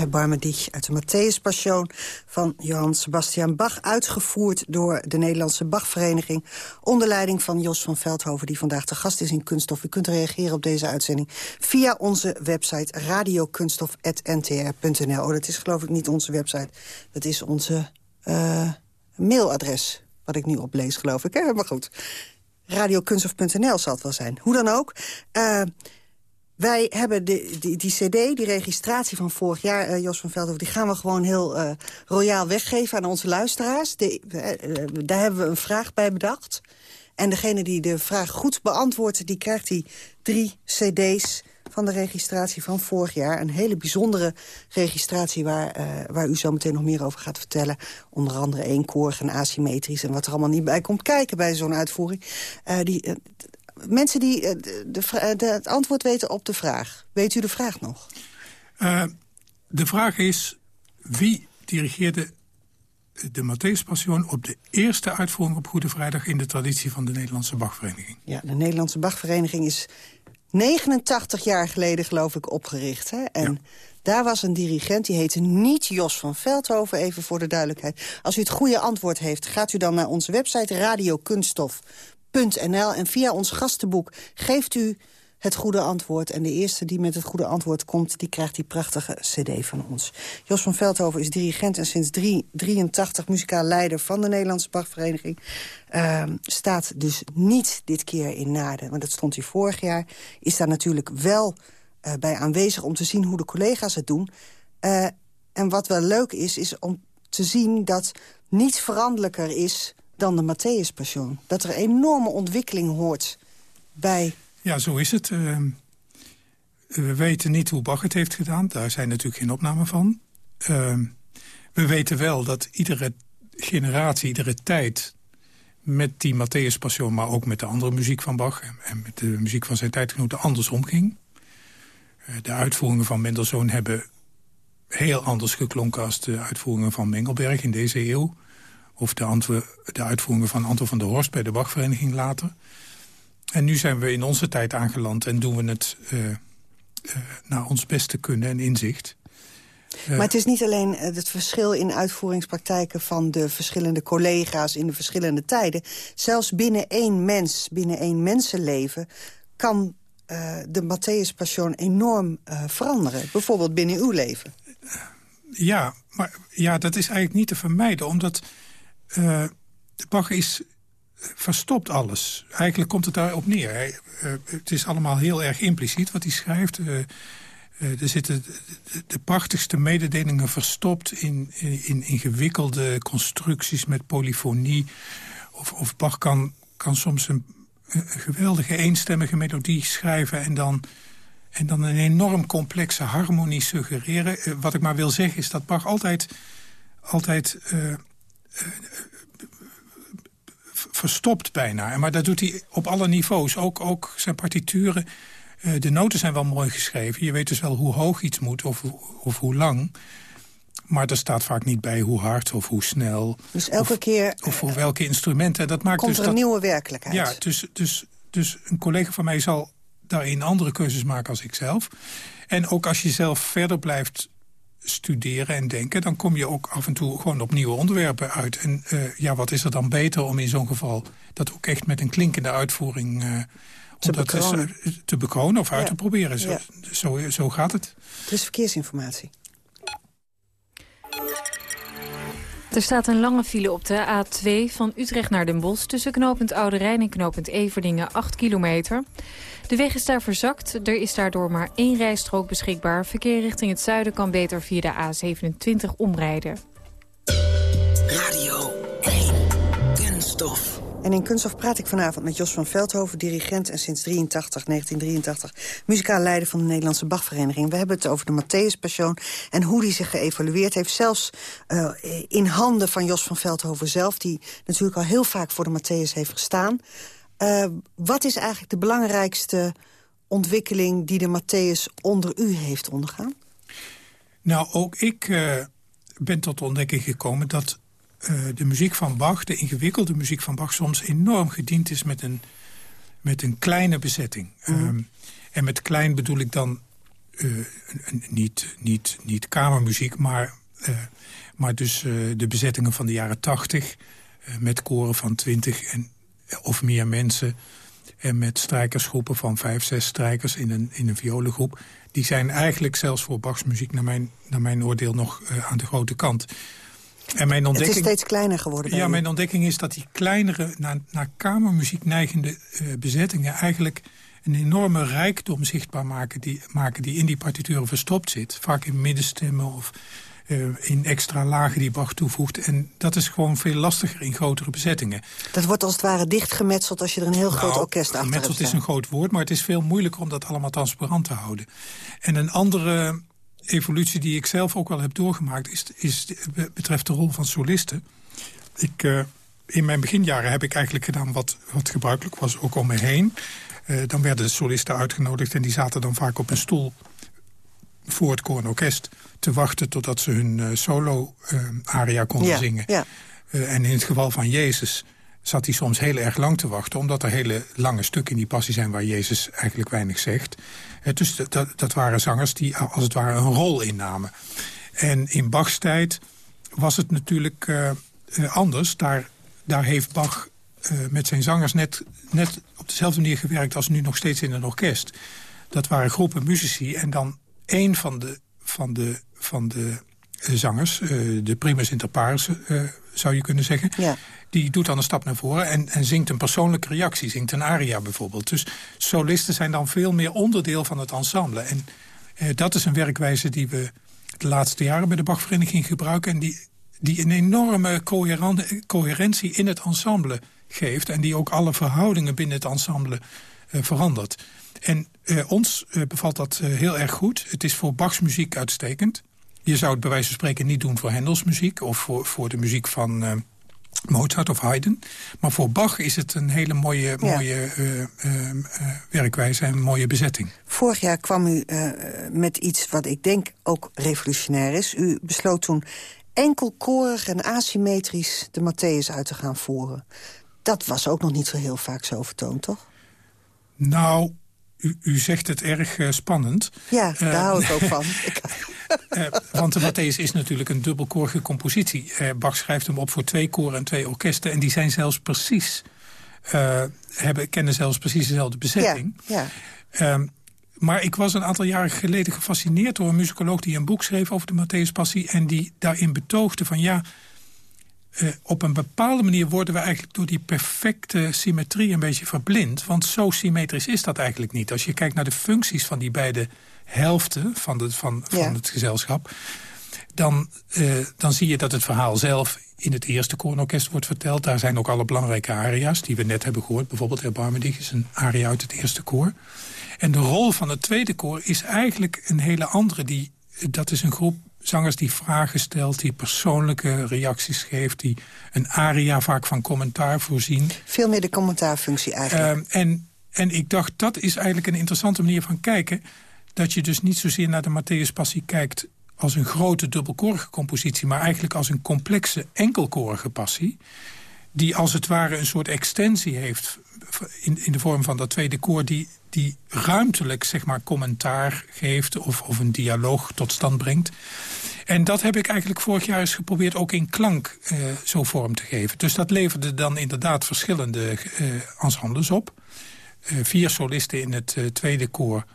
S10: Erbarme dich uit de Matthäus Passion van Johann Sebastian Bach... uitgevoerd door de Nederlandse Bachvereniging... onder leiding van Jos van Veldhoven, die vandaag de gast is in Kunststof. U kunt reageren op deze uitzending via onze website radiokunststof.ntr.nl. Oh, dat is geloof ik niet onze website, dat is onze uh, mailadres... wat ik nu oplees, geloof ik. Hè? Maar goed, radiokunststof.nl zal het wel zijn. Hoe dan ook... Uh, wij hebben de, die, die cd, die registratie van vorig jaar, uh, Jos van Veldhoven... die gaan we gewoon heel uh, royaal weggeven aan onze luisteraars. De, uh, daar hebben we een vraag bij bedacht. En degene die de vraag goed beantwoordt... die krijgt die drie cd's van de registratie van vorig jaar. Een hele bijzondere registratie waar, waar u zo meteen nog meer over gaat vertellen. Onder andere eenkorig en asymmetrisch... en wat er allemaal niet bij komt kijken bij zo'n uitvoering. die, mensen die uh, de, de, het antwoord weten op de vraag. Weet u de vraag nog?
S11: Uh, de vraag is, wie dirigeerde de Matthäus Passion op de eerste uitvoering op Goede Vrijdag... in de traditie van de Nederlandse Bachvereniging?
S10: Ja, de Nederlandse Bachvereniging is 89 jaar geleden, geloof ik, opgericht. Hè? En ja. daar was een dirigent, die heette niet Jos van Veldhoven, even voor de duidelijkheid. Als u het goede antwoord heeft, gaat u dan naar onze website radiokunststof .nl. En via ons gastenboek geeft u het goede antwoord. En de eerste die met het goede antwoord komt... die krijgt die prachtige cd van ons. Jos van Veldhoven is dirigent en sinds 1983 muzikaal leider... van de Nederlandse Bachvereniging. Uh, staat dus niet dit keer in Naarden, want dat stond hij vorig jaar. Is daar natuurlijk wel uh, bij aanwezig om te zien hoe de collega's het doen. Uh, en wat wel leuk is, is om te zien dat niets veranderlijker is dan de Matthäus Passion. Dat er enorme ontwikkeling hoort bij...
S11: Ja, zo is het. Uh, we weten niet hoe Bach het heeft gedaan. Daar zijn natuurlijk geen opnamen van. Uh, we weten wel dat iedere generatie, iedere tijd... met die Matthäus Passion, maar ook met de andere muziek van Bach... en met de muziek van zijn tijdgenoten anders omging. Uh, de uitvoeringen van Mendelssohn hebben heel anders geklonken... als de uitvoeringen van Mengelberg in deze eeuw of de, de uitvoeringen van Anton van der Horst bij de Bachvereniging later. En nu zijn we in onze tijd aangeland en doen we het uh, uh, naar ons beste kunnen en inzicht.
S10: Uh, maar het is niet alleen het verschil in uitvoeringspraktijken... van de verschillende collega's in de verschillende tijden. Zelfs binnen één mens, binnen één mensenleven... kan de Matthäus Passion enorm veranderen. Bijvoorbeeld binnen uw leven.
S11: Ja, maar ja, dat is eigenlijk niet te vermijden. Omdat uh, Bach is verstopt alles. Eigenlijk komt het daarop neer. Hij, uh, het is allemaal heel erg impliciet wat hij schrijft. Er zitten de, de, prachtigste mededelingen verstopt in, in ingewikkelde constructies met polyfonie. Of, of Bach kan, kan soms een, een, geweldige eenstemmige melodie schrijven... en dan, en dan een enorm complexe harmonie suggereren. wat ik maar wil zeggen is dat Bach altijd... altijd verstopt bijna. Maar dat doet hij op alle niveaus. Ook, ook zijn partituren. Uh, de noten zijn wel mooi geschreven. Je weet dus wel hoe hoog iets moet of, of hoe lang. Maar er staat vaak niet bij hoe hard of hoe snel.
S10: Dus elke keer...
S11: Of voor welke instrumenten. Dat maakt
S10: komt
S11: dus
S10: er een
S11: dat,
S10: nieuwe werkelijkheid.
S11: Ja, dus, dus, dus een collega van mij zal daarin andere keuzes maken als ik zelf. En ook als je zelf verder blijft studeren en denken... dan kom je ook af en toe gewoon op nieuwe onderwerpen uit. En uh, ja, wat is er dan beter om in zo'n geval... dat ook echt met een klinkende uitvoering... Uh,
S10: te, bekronen.
S11: Te bekronen of uit ja. te proberen. Zo,
S10: ja.
S11: zo, zo gaat het.
S10: Het is verkeersinformatie.
S12: Er staat een lange file op de A2 van Utrecht naar Den Bosch... tussen knooppunt Oude Rijn en knooppunt Everdingen, 8 kilometer. De weg is daar verzakt. Er is daardoor maar één rijstrook beschikbaar. Verkeer richting het zuiden kan beter via de A27 omrijden.
S13: Radio 1. Kunststof.
S10: En in Kunststof praat ik vanavond met Jos van Veldhoven... dirigent en sinds 83, 1983 muzikaal leider van de Nederlandse Bachvereniging. We hebben het over de Matthäus Passion en hoe die zich geëvalueerd heeft. Zelfs uh, in handen van Jos van Veldhoven zelf... die natuurlijk al heel vaak voor de Matthäus heeft gestaan. Uh, wat is eigenlijk de belangrijkste ontwikkeling... die de Matthäus onder u heeft ondergaan?
S11: Nou, ook ik uh, ben tot de ontdekking gekomen... dat de muziek van Bach, de ingewikkelde muziek van Bach... soms enorm gediend is met een, met een kleine bezetting. Mm. Um, en met klein bedoel ik dan niet, niet, niet kamermuziek, maar, maar dus de bezettingen van de jaren tachtig... met koren van twintig en, of meer mensen... en met strijkersgroepen van vijf, zes strijkers in een, in een violengroep... die zijn eigenlijk zelfs voor Bachs muziek naar mijn, naar mijn oordeel nog aan de grote kant...
S10: En mijn ontdekking, het is steeds kleiner geworden.
S11: Ja, mijn ontdekking is dat die kleinere, naar, naar kamermuziek neigende uh, bezettingen... eigenlijk een enorme rijkdom zichtbaar maken die, maken die in die partituren verstopt zit. Vaak in middenstemmen of uh, in extra lagen die Bach toevoegt. En dat is gewoon veel lastiger in grotere bezettingen.
S10: Dat wordt als het ware dichtgemetseld als je er een heel nou, groot orkest achter hebt
S11: Gemetseld is een groot woord, maar het is veel moeilijker om dat allemaal transparant te houden. En een andere evolutie die ik zelf ook wel heb doorgemaakt... Is, is, betreft de rol van solisten. Ik, uh, in mijn beginjaren heb ik eigenlijk gedaan wat, wat gebruikelijk was, ook om me heen. Uh, dan werden de solisten uitgenodigd en die zaten dan vaak op een stoel... voor het koor orkest te wachten totdat ze hun uh, solo-aria konden ja, zingen. Ja. en in het geval van Jezus zat hij soms heel erg lang te wachten... omdat er hele lange stukken in die passie zijn waar Jezus eigenlijk weinig zegt. Eh, dus dat, dat waren zangers die als het ware een rol innamen. En in Bachs tijd was het natuurlijk uh, anders. Daar, daar heeft Bach met zijn zangers net, net op dezelfde manier gewerkt... als nu nog steeds in een orkest. Dat waren groepen muzici en dan één van de, van de, van de zangers... de primus inter pares, zou je kunnen zeggen... Ja die doet dan een stap naar voren en, en zingt een persoonlijke reactie. Zingt een aria bijvoorbeeld. Dus solisten zijn dan veel meer onderdeel van het ensemble. En eh, dat is een werkwijze die we de laatste jaren bij de Bachvereniging gebruiken... en die, die een enorme coherentie in het ensemble geeft... en die ook alle verhoudingen binnen het ensemble uh, verandert. En uh, ons uh, bevalt dat heel erg goed. Het is voor Bachs muziek uitstekend. Je zou het bij wijze van spreken niet doen voor Hendels muziek... of voor, voor de muziek van Mozart of Haydn. Maar voor Bach is het een hele mooie, mooie uh, uh, werkwijze en mooie bezetting.
S10: Vorig jaar kwam u met iets wat ik denk ook revolutionair is. U besloot toen enkelkorig en asymmetrisch de Matthäus uit te gaan voeren. Dat was ook nog niet zo heel vaak zo vertoond, toch?
S11: Nou, u, u zegt het erg spannend.
S10: Ja, daar hou ik ook van.
S11: Uh, want de Matthäus is natuurlijk een dubbelkorige compositie. Uh, Bach schrijft hem op voor twee koren en twee orkesten. En die zijn zelfs precies, uh, hebben, kennen zelfs precies dezelfde bezetting. Ja, ja. Um, maar ik was een aantal jaren geleden gefascineerd door een muzikoloog... die een boek schreef over de Matthäus Passie... en die daarin betoogde van ja... Uh, op een bepaalde manier worden we eigenlijk door die perfecte symmetrie een beetje verblind. Want zo symmetrisch is dat eigenlijk niet. Als je kijkt naar de functies van die beide helften van, de, van, van het gezelschap... Dan, uh, dan zie je dat het verhaal zelf in het eerste koororkest wordt verteld. Daar zijn ook alle belangrijke aria's die we net hebben gehoord. Bijvoorbeeld Erbarmedig is een aria uit het eerste koor. En de rol van het tweede koor is eigenlijk een hele andere. Die, dat is een groep zangers die vragen stelt, die persoonlijke reacties geeft... die een aria vaak van commentaar voorzien.
S10: Veel meer de commentaarfunctie eigenlijk.
S11: Uh, en, en ik dacht, dat is eigenlijk een interessante manier van kijken dat je dus niet zozeer naar de Matthäus Passie kijkt als een grote dubbelkorige compositie... maar eigenlijk als een complexe enkelkorige passie... die als het ware een soort extensie heeft in, in de vorm van dat tweede koor... die, die ruimtelijk zeg maar, commentaar geeft of, of een dialoog tot stand brengt. En dat heb ik eigenlijk vorig jaar eens geprobeerd ook in klank uh, zo vorm te geven. Dus dat leverde dan inderdaad verschillende uh, ensembles op. Uh, vier solisten in het tweede koor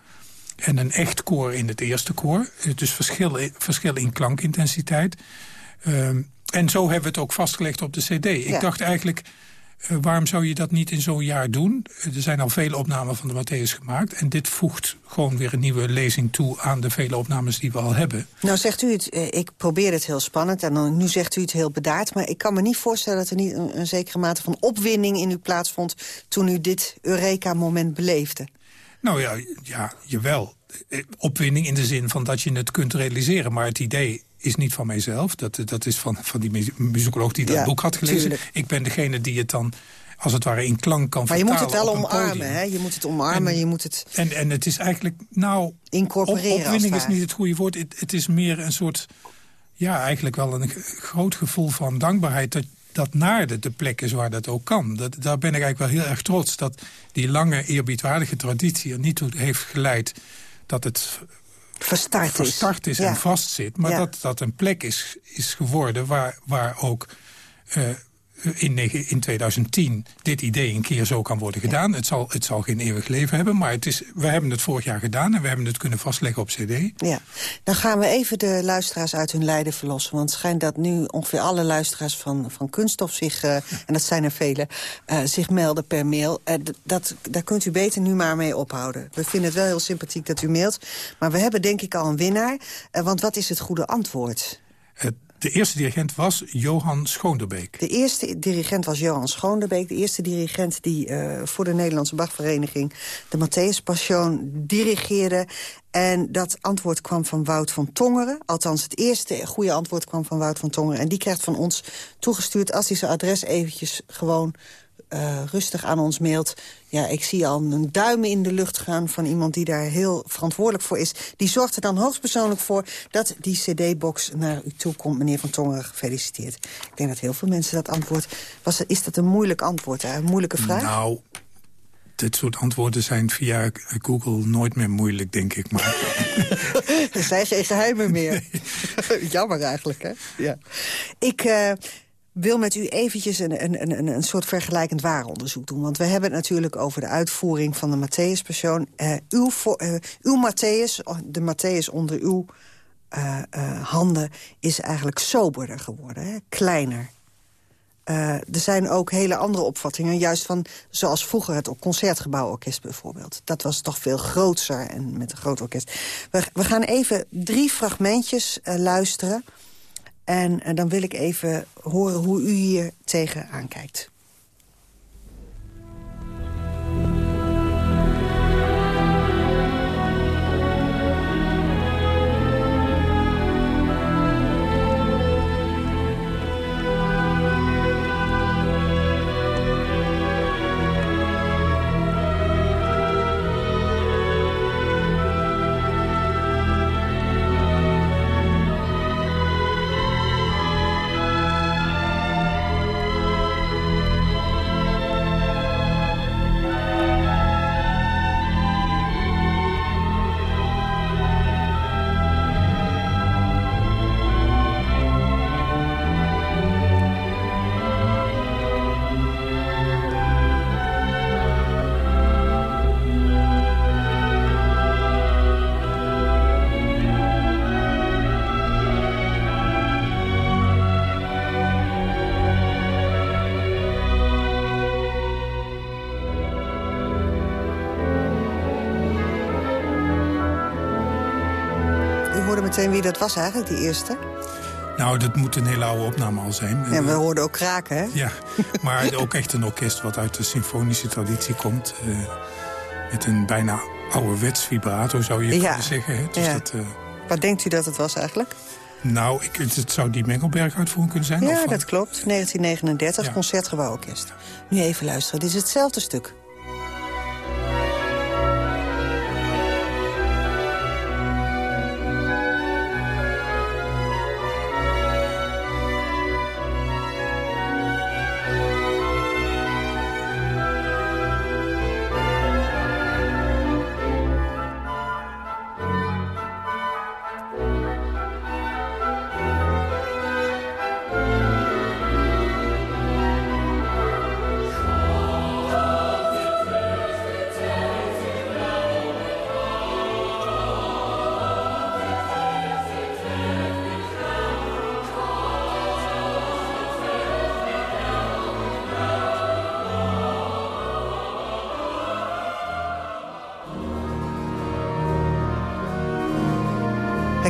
S11: en een echt koor in het eerste koor. Dus verschil, verschil in klankintensiteit. Um, en zo hebben we het ook vastgelegd op de cd. Ik dacht eigenlijk, uh, waarom zou je dat niet in zo'n jaar doen? Er zijn al vele opnamen van de Matthäus gemaakt. En dit voegt gewoon weer een nieuwe lezing toe aan de vele opnames die we al hebben.
S10: Nou zegt u het, uh, ik probeer het heel spannend en dan, nu zegt u het heel bedaard. Maar ik kan me niet voorstellen dat er niet een, een zekere mate van opwinding in u plaatsvond... toen u dit Eureka-moment beleefde.
S11: Nou ja, ja, jawel. Opwinding in de zin van dat je het kunt realiseren. Maar het idee is niet van mijzelf. Dat, dat is van, van die muzikoloog die dat boek had gelezen. Ik ben degene die het dan als het ware in klank kan
S10: maar
S11: vertalen
S10: Maar je moet het wel omarmen, hè? Je moet het omarmen,
S11: en,
S10: je moet het...
S11: En, en het is eigenlijk, nou...
S10: Incorporeren
S11: Opwinding is niet het goede woord. Het, het, is meer een soort, ja, eigenlijk wel een groot gevoel van dankbaarheid... dat, dat Naarden de plek is waar dat ook kan. Dat, daar ben ik eigenlijk wel heel erg trots... dat die lange eerbiedwaardige traditie er niet toe heeft geleid... dat het
S10: verstart is,
S11: verstart is
S10: Ja.
S11: en vastzit. Maar
S10: Ja.
S11: dat dat een plek is, is geworden waar, waar ook eh, in, in 2010 dit idee een keer zo kan worden gedaan. Het, zal, het zal geen eeuwig leven hebben, maar het is, we hebben het vorig jaar gedaan... en we hebben het kunnen vastleggen op cd.
S10: Ja, dan gaan we even de luisteraars uit hun lijden verlossen. Want het schijnt dat nu ongeveer alle luisteraars van, van Kunststof zich... eh, en dat zijn er vele, eh, zich melden per mail. Eh, dat, daar kunt u beter nu maar mee ophouden. We vinden het wel heel sympathiek dat u mailt. Maar we hebben denk ik al een winnaar. Want wat is het goede antwoord?
S11: Het- de eerste dirigent was Johan Schoonderbeek.
S10: De eerste dirigent was Johan Schoonderbeek. De eerste dirigent die eh, voor de Nederlandse Bachvereniging... de Matthäus Passion dirigeerde. En dat antwoord kwam van Wout van Tongeren. Althans, het eerste goede antwoord kwam van Wout van Tongeren. En die krijgt van ons toegestuurd... als hij zijn adres eventjes gewoon eh, rustig aan ons mailt. Ja, ik zie al een duim in de lucht gaan van iemand die daar heel verantwoordelijk voor is. Die zorgt er dan hoogstpersoonlijk voor dat die cd-box naar u toe komt. Meneer Van Tongeren, gefeliciteerd. Ik denk dat heel veel mensen dat antwoord... Was, is dat een moeilijk antwoord, hè? een moeilijke vraag?
S11: Nou, dit soort antwoorden zijn via Google nooit meer moeilijk, denk ik. Maar
S10: Er zijn geen geheimen meer. Jammer eigenlijk, hè? Ja. Ik eh, wil met u eventjes een, een, een, een soort vergelijkend waaronderzoek doen. Want we hebben het natuurlijk over de uitvoering van de Matthäus-persoon. Eh, uw, eh, uw Matthäus, de Matthäus onder uw eh, handen... is eigenlijk soberder geworden, hè? kleiner. Er zijn ook hele andere opvattingen. Juist van, zoals vroeger het Concertgebouworkest bijvoorbeeld. Dat was toch veel groter en met een groot orkest. We, we gaan even drie fragmentjes luisteren. En eh, dan wil ik even horen hoe u hier tegen aankijkt. Meteen wie dat was eigenlijk, die eerste.
S11: nou, dat moet een hele oude opname al zijn.
S10: Ja, we hoorden ook kraken, hè?
S11: Ja, maar ook echt een orkest wat uit de symfonische traditie komt. eh, met een bijna ouderwets vibrato, zou je
S10: Ja.
S11: kunnen zeggen. Hè? Dus
S10: Ja.
S11: dat, eh,
S10: Wat denkt u dat het was eigenlijk?
S11: nou, ik, het zou die Mengelberg-uitvoering kunnen zijn? of
S10: Ja,
S11: van-
S10: dat klopt. 1939,
S11: Ja.
S10: Concertgebouworkest. Nu even luisteren, dit is hetzelfde stuk.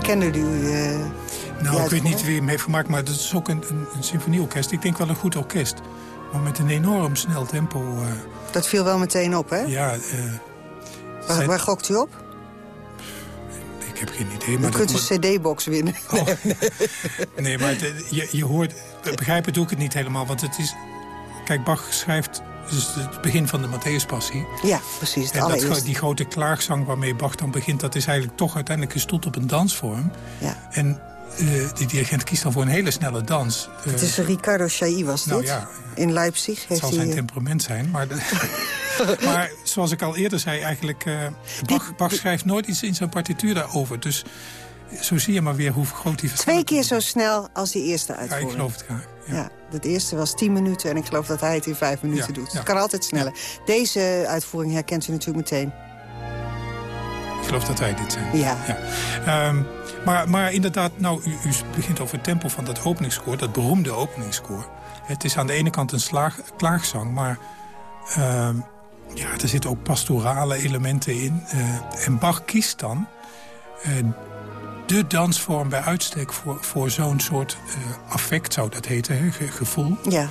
S10: Herkende u... eh,
S11: Nou, ik weet niet wie hem heeft gemaakt, maar dat is ook een, een, een symfonieorkest. Ik denk wel een goed orkest. Maar met een enorm snel tempo. eh,
S10: Dat viel wel meteen op, hè?
S11: ja, eh,
S10: Waar,
S11: zijn-
S10: waar gokt u op?
S11: ik heb geen idee. Maar
S10: kunt
S11: dat
S10: een cd-box winnen.
S11: Oh. Nee, maar het- je, je hoort... Begrijpen doe ik het niet helemaal, want het is... Kijk, Bach schrijft dus het begin van de Matthäus-passie.
S10: Ja, precies,
S11: En dat, die grote klaagzang waarmee Bach dan begint... dat is eigenlijk toch uiteindelijk gestoeld op een dansvorm.
S10: Ja.
S11: En eh die dirigent kiest dan voor een hele snelle dans. Eh,
S10: Het is Ricardo Chailly was dit.
S11: Nou ja,
S10: In Leipzig
S11: het
S10: heeft
S11: zal
S10: hij...
S11: zijn
S10: eh,
S11: temperament zijn, maar... maar zoals ik al eerder zei, eigenlijk... Uh, Bach, Bach, schrijft nooit iets in zijn partituur daarover. Dus zo zie je maar weer hoe groot die
S10: verschil Twee keer zo snel als die eerste uitvoering.
S11: Ja, ik geloof het graag. Ja.
S10: ja. het eerste was 10 minuten en ik geloof dat hij het in 5 minuten doet. Het kan altijd sneller. Deze uitvoering herkent u natuurlijk meteen.
S11: Ik geloof dat wij dit zijn.
S10: Ja.
S11: ja. Um, maar, maar inderdaad, nou, u, u, begint over het tempo van dat openingskoor, dat beroemde openingskoor. Het is aan de ene kant een slaag, klaagzang, maar uh, ja, er zitten ook pastorale elementen in. Uh, en Bach kiest dan uh, de dansvorm bij uitstek voor, voor zo'n soort uh, affect, zou dat heten, hè, gevoel.
S10: Ja.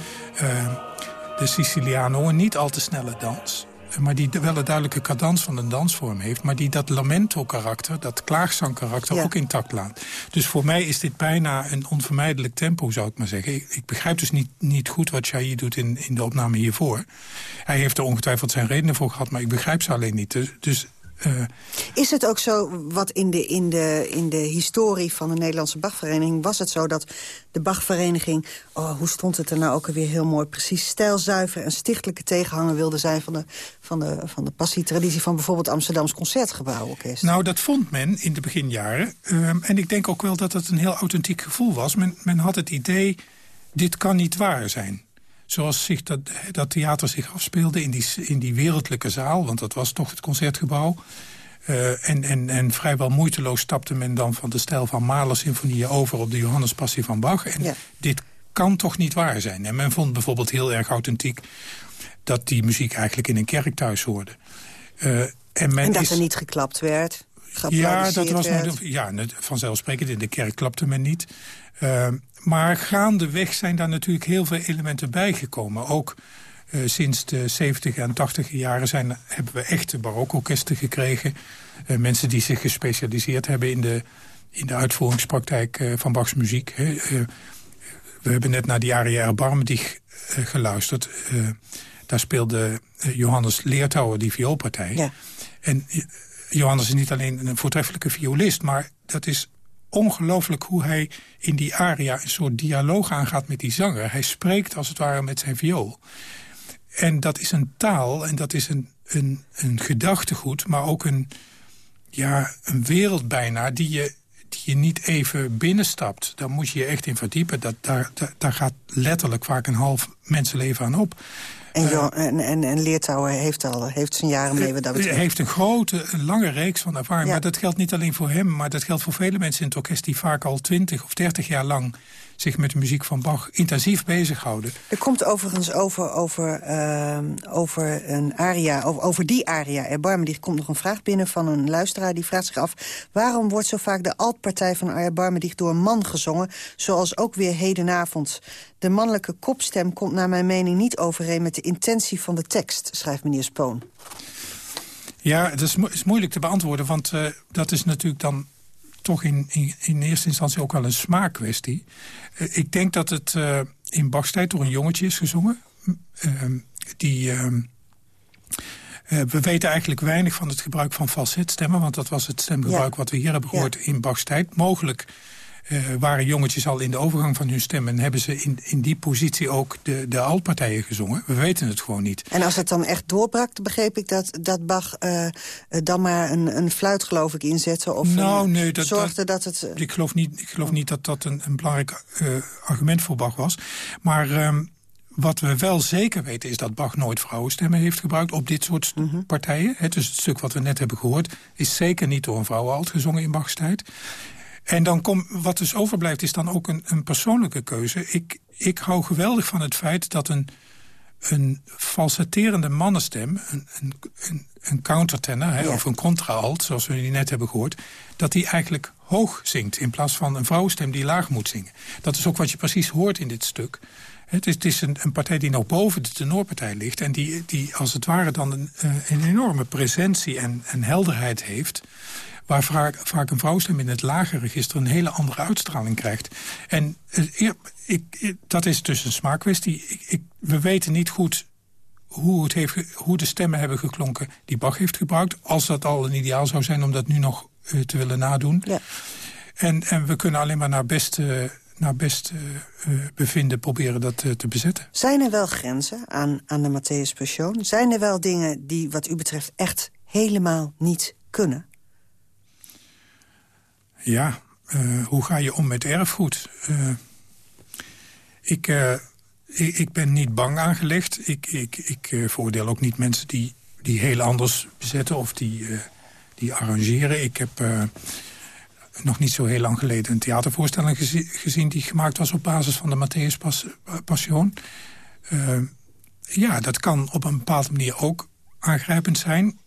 S11: de Siciliano, een niet al te snelle dans maar die wel een duidelijke cadans van een dansvorm heeft... maar die dat lamento-karakter, dat klaagzang-karakter ook intact laat. Dus voor mij is dit bijna een onvermijdelijk tempo, zou ik maar zeggen. Ik, ik begrijp dus niet, niet goed wat Shai doet in, in de opname hiervoor. Hij heeft er ongetwijfeld zijn redenen voor gehad, maar ik begrijp ze alleen niet. Dus, dus uh,
S10: is het ook zo, wat in de, in, de, in de historie van de Nederlandse Bachvereniging... was het zo dat de Bachvereniging, oh, hoe stond het er nou ook alweer heel mooi... precies stijlzuiver en stichtelijke tegenhanger wilde zijn... van de, van de, van de passietraditie van bijvoorbeeld Amsterdams Concertgebouworkest?
S11: Nou, dat vond men in de beginjaren. Um, en ik denk ook wel dat het een heel authentiek gevoel was. Men, men had het idee, dit kan niet waar zijn zoals zich dat, dat theater zich afspeelde in die, in die wereldlijke zaal... want dat was toch het concertgebouw... Uh, en, en, en vrijwel moeiteloos stapte men dan van de stijl van Mahler-symfonieën over op de Johannespassie van Bach. En dit kan toch niet waar zijn. En men vond bijvoorbeeld heel erg authentiek dat die muziek eigenlijk in een kerk thuis hoorde.
S10: Uh, en, men en dat is... er niet geklapt werd?
S11: Ja, dat was nog, ja, vanzelfsprekend. In de kerk klapte men niet. Uh, maar gaandeweg zijn daar natuurlijk heel veel elementen bijgekomen. Ook uh, sinds de 70 en 80 jaren zijn, hebben we echte barokorkesten gekregen. Uh, mensen die zich gespecialiseerd hebben in de, in de uitvoeringspraktijk uh, van Bachs muziek. we hebben net naar die aria Erbarmedig geluisterd. daar speelde Johannes Leertouwer die vioolpartij. Ja. En Johannes is niet alleen een voortreffelijke violist... maar dat is ongelooflijk hoe hij in die aria een soort dialoog aangaat met die zanger. Hij spreekt als het ware met zijn viool. En dat is een taal en dat is een, een, een gedachtegoed, maar ook een, ja, een wereld bijna die je, die je niet even binnenstapt. Daar moet je je echt in verdiepen. Dat, daar, daar, daar gaat letterlijk vaak een half mensenleven aan op.
S10: En, jo en, en, en Leertouwer heeft, al, heeft zijn jaren mee wat dat
S11: betreft. Hij heeft een grote, een lange reeks van ervaring. Maar dat geldt niet alleen voor hem, maar dat geldt voor vele mensen in het orkest... die vaak al twintig of dertig jaar lang zich met de muziek van Bach intensief bezighouden.
S10: Er komt overigens over, over, uh, over een aria, over, over die aria, Erbarmen, die komt nog een vraag binnen van een luisteraar. Die vraagt zich af, waarom wordt zo vaak de altpartij van Erbarmen door een man gezongen, zoals ook weer hedenavond? De mannelijke kopstem komt naar mijn mening niet overeen met de intentie van de tekst, schrijft meneer Spoon.
S11: Ja, het is, is moeilijk te beantwoorden, want uh, dat is natuurlijk dan toch in, in, in, eerste instantie ook wel een smaakkwestie. Uh, ik denk dat het uh, in Bach's tijd door een jongetje is gezongen. Ehm, die... Ehm, we weten eigenlijk weinig van het gebruik van falsetstemmen... want dat was het stemgebruik wat we hier hebben gehoord in Bach's tijd. Mogelijk uh, waren jongetjes al in de overgang van hun stem... en hebben ze in, in die positie ook de, de altpartijen gezongen. We weten het gewoon niet.
S10: En als het dan echt doorbrak, begreep ik dat, dat Bach uh, dan maar een, een fluit, geloof ik, inzette? Of nou, nee, dat, zorgde dat, dat het...
S11: Ik geloof niet, ik geloof niet dat dat een, een belangrijk argument voor Bach was. Maar... Um, wat we wel zeker weten is dat Bach nooit vrouwenstemmen heeft gebruikt op dit soort mhm. partijen. dus het stuk wat we net hebben gehoord is zeker niet door een vrouw alt gezongen in Bachs tijd. En dan kom, wat dus overblijft is dan ook een, een persoonlijke keuze. Ik, ik hou geweldig van het feit dat een, een falsetterende mannenstem... een, een, een, countertenor hè, of een contra-alt, zoals we die net hebben gehoord... dat die eigenlijk hoog zingt in plaats van een vrouwenstem die laag moet zingen. Dat is ook wat je precies hoort in dit stuk. Het is, het is een, een, partij die nog boven de tenorpartij ligt... en die, die als het ware dan een, eh, een enorme presentie en, en helderheid heeft waar vaak, vaak een vrouwstem in het lage register... een hele andere uitstraling krijgt. En uh, ik, dat is dus een smaakkwestie. Ik, we weten niet goed hoe, het heeft, hoe de stemmen hebben geklonken die Bach heeft gebruikt. Als dat al een ideaal zou zijn om dat nu nog uh, te willen nadoen. Ja. En, en we kunnen alleen maar naar beste naar best bevinden proberen dat te bezetten.
S10: Zijn er wel grenzen aan, aan de Matthäus Passion? Zijn er wel dingen die wat u betreft echt helemaal niet kunnen?
S11: Ja, hoe ga je om met erfgoed? ik, ik, ik, ben niet bang aangelegd. Ik, ik, ik veroordeel ook niet mensen die, die heel anders bezetten of die, die arrangeren. Ik heb nog niet zo heel lang geleden een theatervoorstelling gezien... die gemaakt was op basis van de Matthäus Passion. Ja, dat kan op een bepaalde manier ook aangrijpend zijn.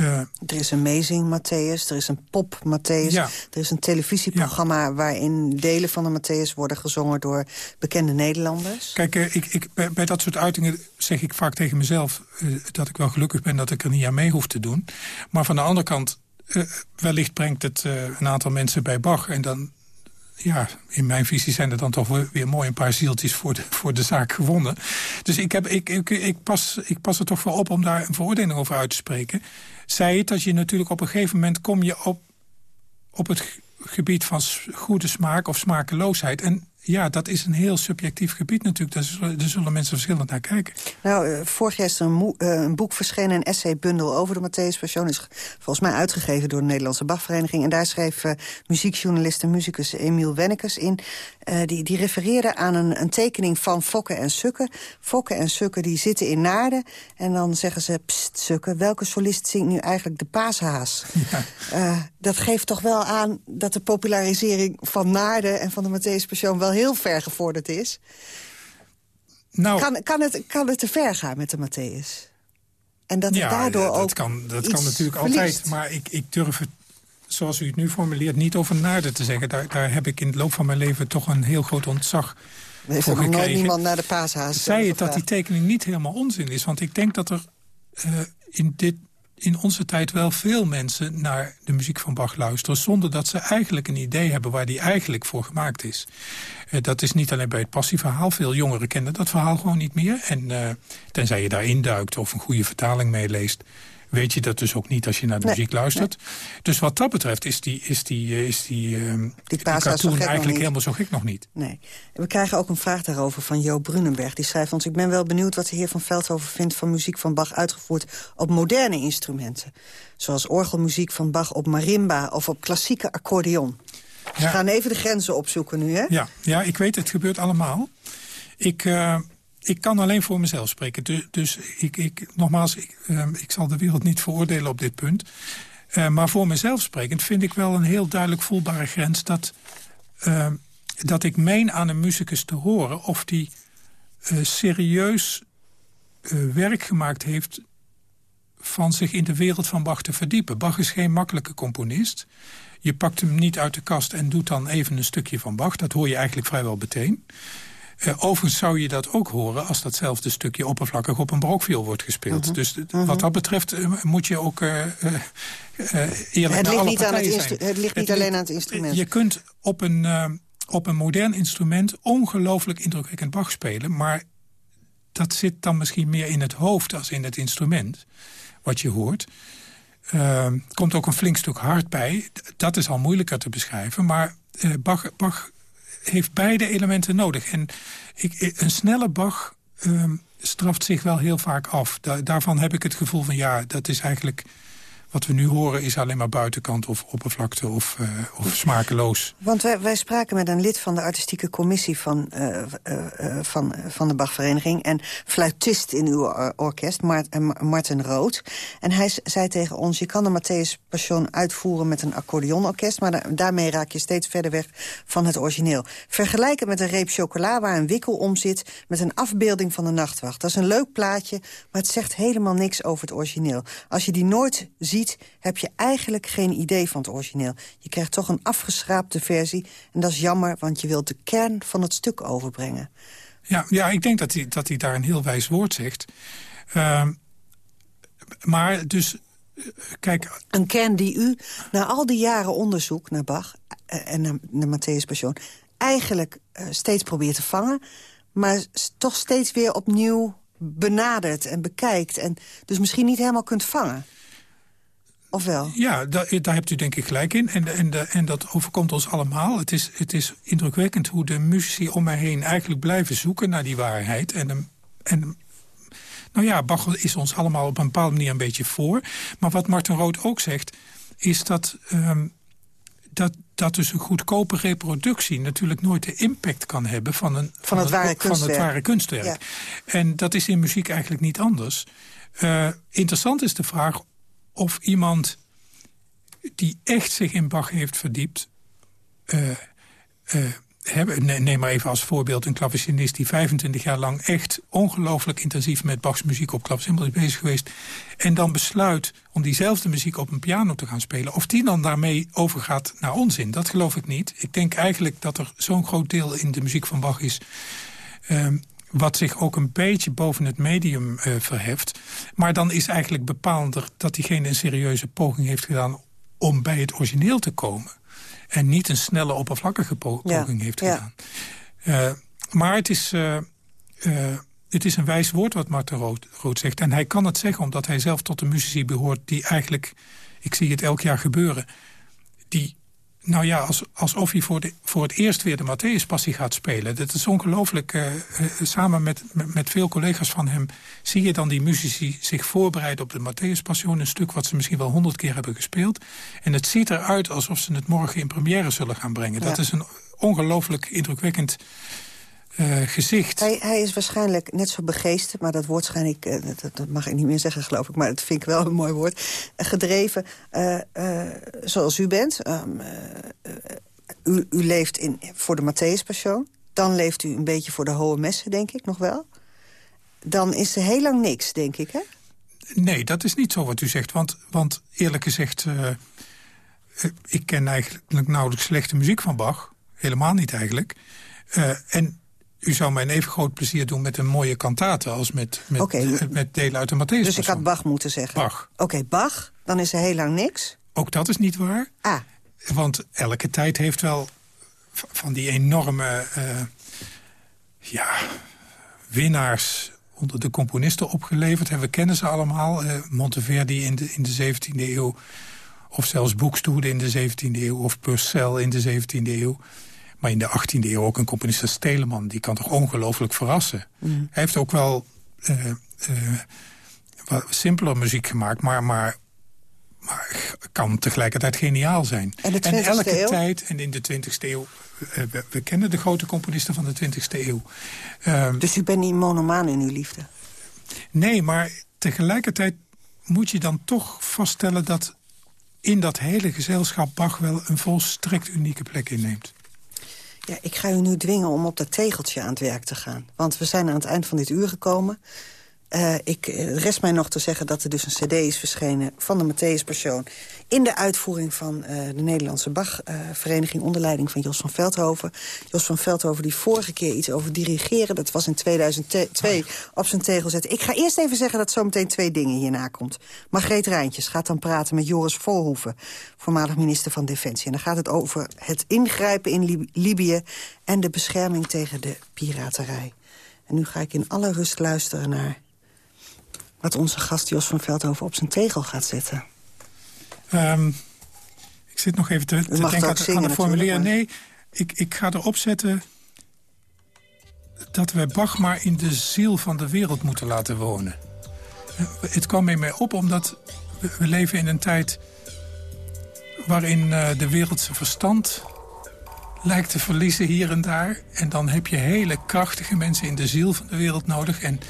S10: Uh, er is Amazing Matthäus, er is een Pop Matthäus... Ja. er is een televisieprogramma ja. waarin delen van de Matthäus worden gezongen... door bekende Nederlanders.
S11: Kijk, uh, ik, ik, bij, bij, dat soort uitingen zeg ik vaak tegen mezelf... Uh, dat ik wel gelukkig ben dat ik er niet aan mee hoef te doen. Maar van de andere kant wellicht brengt het een aantal mensen bij Bach. En dan, ja, in mijn visie zijn er dan toch weer, weer mooi een paar zieltjes voor de, voor de zaak gewonnen. Dus ik, heb, ik, ik, ik, pas, ik pas er toch wel op om daar een veroordeling over uit te spreken. Zij het dat je natuurlijk op een gegeven moment kom je op, op het gebied van goede smaak of smakeloosheid. En ja, dat is een heel subjectief gebied natuurlijk. Daar zullen, daar zullen mensen verschillend naar kijken.
S10: Nou, uh, vorig jaar is er een, uh, een, boek verschenen, een essaybundel over de Matthäus Passion. is volgens mij uitgegeven door de Nederlandse Bachvereniging. En daar schreef uh, muziekjournalist en muzikus Emiel Wennekes in. die, die refereerde aan een, een, tekening van Fokke en Sukke. Fokke en Sukke die zitten in Naarden. En dan zeggen ze, pst, Sukke, welke solist zingt nu eigenlijk de paashaas? Ja. dat geeft toch wel aan dat de popularisering van Naarden en van de Matthäus Passion... wel heel ver gevorderd is. Nou, kan, kan, het, kan het te ver gaan met de Matthäus? En dat het daardoor
S11: dat
S10: ook
S11: kan, dat kan natuurlijk altijd. Maar ik, ik durf het, zoals u het nu formuleert, niet over naarden te zeggen. Daar, daar heb ik in het loop van mijn leven toch een heel groot ontzag
S10: er heeft nog nooit niemand naar de paashaas
S11: Zij het dat die tekening niet helemaal onzin is. Want ik denk dat er uh, in dit in onze tijd wel veel mensen naar de muziek van Bach luisteren... zonder dat ze eigenlijk een idee hebben waar die eigenlijk voor gemaakt is. Uh, dat is niet alleen bij het passieverhaal. Veel jongeren kennen dat verhaal gewoon niet meer. En uh, tenzij je daarin duikt of een goede vertaling meeleest weet je dat dus ook niet als je naar de muziek luistert. Dus wat dat betreft is die, is die, eh, is die, uh, die, die cartoon eigenlijk helemaal zo gek nog niet.
S10: Nee. We krijgen ook een vraag daarover van Jo Brunenberg. Die schrijft ons, ik ben wel benieuwd wat de heer Van Veldhoven vindt... van muziek van Bach uitgevoerd op moderne instrumenten. Zoals orgelmuziek van Bach op marimba of op klassieke accordeon. We gaan even de grenzen opzoeken nu, hè?
S11: Ja, ja ik weet, het gebeurt allemaal. Ik, uh, ik kan alleen voor mezelf spreken. Dus, ik, ik, nogmaals, ik, uh, ik zal de wereld niet veroordelen op dit punt. Uh, maar voor mezelf sprekend vind ik wel een heel duidelijk voelbare grens... dat, uh, dat ik meen aan een muzikus te horen... of die serieus werk gemaakt heeft van zich in de wereld van Bach te verdiepen. Bach is geen makkelijke componist. Je pakt hem niet uit de kast en doet dan even een stukje van Bach. Dat hoor je eigenlijk vrijwel meteen. Uh, overigens zou je dat ook horen als datzelfde stukje oppervlakkig op een brokviool wordt gespeeld. Mhm. Dus mhm. wat dat betreft uh, moet je ook uh, eerlijk
S10: het
S11: ligt
S10: niet
S11: aan
S10: het
S11: zijn.
S10: Het ligt niet alleen aan het instrument.
S11: Je kunt op een, op een modern instrument ongelooflijk indrukwekkend Bach spelen, maar dat zit dan misschien meer in het hoofd als in het instrument, wat je hoort. Er komt ook een flink stuk hard bij. Dat is al moeilijker te beschrijven, maar Bach, Bach heeft beide elementen nodig. En ik, een snelle Bach um, straft zich wel heel vaak af. daarvan heb ik het gevoel van ja, dat is eigenlijk wat we nu horen is alleen maar buitenkant of oppervlakte of, uh, of smakeloos.
S10: Want wij, spraken met een lid van de artistieke commissie van, uh, uh, van, van de Bachvereniging... en fluitist in uw orkest, Mart, Martin Rood. En hij zei tegen ons, je kan de Matthäus Passion uitvoeren met een accordeonorkest... maar da daarmee raak je steeds verder weg van het origineel. Vergelijk het met een reep chocola waar een wikkel om zit... met een afbeelding van de nachtwacht. Dat is een leuk plaatje, maar het zegt helemaal niks over het origineel. Als je die nooit ziet heb je eigenlijk geen idee van het origineel. Je krijgt toch een afgeschraapte versie. En dat is jammer, want je wilt de kern van het stuk overbrengen.
S11: Ja, ja ik denk dat hij, dat hij daar een heel wijs woord zegt. Uh, maar dus, uh, kijk...
S10: Een kern die u, na al die jaren onderzoek naar Bach... Uh, en naar, naar Matthäus Passion... eigenlijk uh, steeds probeert te vangen... maar toch steeds weer opnieuw benadert en bekijkt... en dus misschien niet helemaal kunt vangen. Of wel?
S11: Ja, daar, daar hebt u denk ik gelijk in. En, en, en dat overkomt ons allemaal. Het is, het is indrukwekkend hoe de muzici om mij heen eigenlijk blijven zoeken naar die waarheid. En, en nou ja, Bach is ons allemaal op een bepaalde manier een beetje voor. Maar wat Martin Rood ook zegt, is dat... Um, dat, dat dus een goedkope reproductie natuurlijk nooit de impact kan hebben van, een,
S10: van, het, ware
S11: van het ware kunstwerk. En dat is in muziek eigenlijk niet anders. Uh, interessant is de vraag of iemand die echt zich in Bach heeft verdiept... Uh, uh, neem maar even als voorbeeld een klavecinist... die 25 jaar lang echt ongelooflijk intensief met Bachs muziek op klavecimbal is bezig geweest... en dan besluit om diezelfde muziek op een piano te gaan spelen... of die dan daarmee overgaat naar onzin, dat geloof ik niet. Ik denk eigenlijk dat er zo'n groot deel in de muziek van Bach is... Um, wat zich ook een beetje boven het medium uh, verheft. Maar dan is eigenlijk bepalender dat diegene een serieuze poging heeft gedaan... om bij het origineel te komen. En niet een snelle, oppervlakkige poging heeft gedaan. Uh, maar het is, uh, het is een wijs woord wat Marten Rood, Rood zegt. En hij kan het zeggen omdat hij zelf tot de muzici behoort... die eigenlijk, ik zie het elk jaar gebeuren... die nou ja, als, alsof hij voor, de, voor het eerst weer de Matthäus-passie gaat spelen. Dat is ongelooflijk. Uh, samen met, met, veel collega's van hem zie je dan die muzici zich voorbereiden op de Matthäus-passion. Een stuk wat ze misschien wel honderd keer hebben gespeeld. En het ziet eruit alsof ze het morgen in première zullen gaan brengen. Dat is een ongelooflijk indrukwekkend uh, gezicht.
S10: Hij, hij, is waarschijnlijk net zo begeesterd, maar dat woord schijn uh, dat, dat, mag ik niet meer zeggen geloof ik, maar dat vind ik wel een mooi woord, uh, gedreven zoals u bent. Um, u, u, leeft in, voor de Matthäus-persoon, dan leeft u een beetje voor de Hohe Messen, denk ik, nog wel. Dan is er heel lang niks, denk ik, hè?
S11: Nee, dat is niet zo wat u zegt, want, want eerlijk gezegd... ik ken eigenlijk nauwelijks slechte muziek van Bach. Helemaal niet eigenlijk. en u zou mij een even groot plezier doen met een mooie kantate... als met, met, met delen uit de Matthäus.
S10: Dus ik had Bach moeten zeggen?
S11: Bach.
S10: Oké, Bach, dan is er heel lang niks?
S11: Ook dat is niet waar.
S10: Ah.
S11: Want elke tijd heeft wel van die enorme... Uh, ja, winnaars onder de componisten opgeleverd. En we kennen ze allemaal. Uh, Monteverdi in de, in de 17e eeuw. Of zelfs Boekstoede in de 17e eeuw. Of Purcell in de 17e eeuw. Maar in de 18e eeuw ook een componist als Telemann. Die kan toch ongelooflijk verrassen. Mm. Hij heeft ook wel uh, uh, wat simpeler muziek gemaakt. Maar, maar, maar kan tegelijkertijd geniaal zijn.
S10: En, en
S11: elke
S10: eeuw?
S11: tijd, en in de 20e eeuw... Uh, we, we, kennen de grote componisten van de 20e eeuw.
S10: Ehm, dus u bent niet monomaan in uw liefde?
S11: Nee, maar tegelijkertijd moet je dan toch vaststellen... dat in dat hele gezelschap Bach wel een volstrekt unieke plek inneemt.
S10: Ja, ik ga u nu dwingen om op dat tegeltje aan het werk te gaan. Want we zijn aan het eind van dit uur gekomen. Uh, ik, rest mij nog te zeggen dat er dus een cd is verschenen van de Matthäus Persoon... in de uitvoering van uh, de Nederlandse Bach-vereniging... Onder leiding van Jos van Veldhoven. Jos van Veldhoven die vorige keer iets over dirigeren... dat was in 2002 op zijn tegel zetten. Ik ga eerst even zeggen dat zometeen twee dingen hierna komt. Margreet Rijntjes gaat dan praten met Joris Volhoeven... voormalig minister van Defensie. En dan gaat het over het ingrijpen in Lib Libië... en de bescherming tegen de piraterij. En nu ga ik in alle rust luisteren naar wat onze gast Jos van Veldhoven op zijn tegel gaat zetten?
S11: Um, ik zit nog even te, te denken aan, zingen, aan de formulier. Nee, ik, ik ga erop zetten dat we Bach maar in de ziel van de wereld moeten laten wonen. Het kwam bij mij op omdat we, we leven in een tijd... waarin uh, de wereldse verstand lijkt te verliezen hier en daar. En dan heb je hele krachtige mensen in de ziel van de wereld nodig. En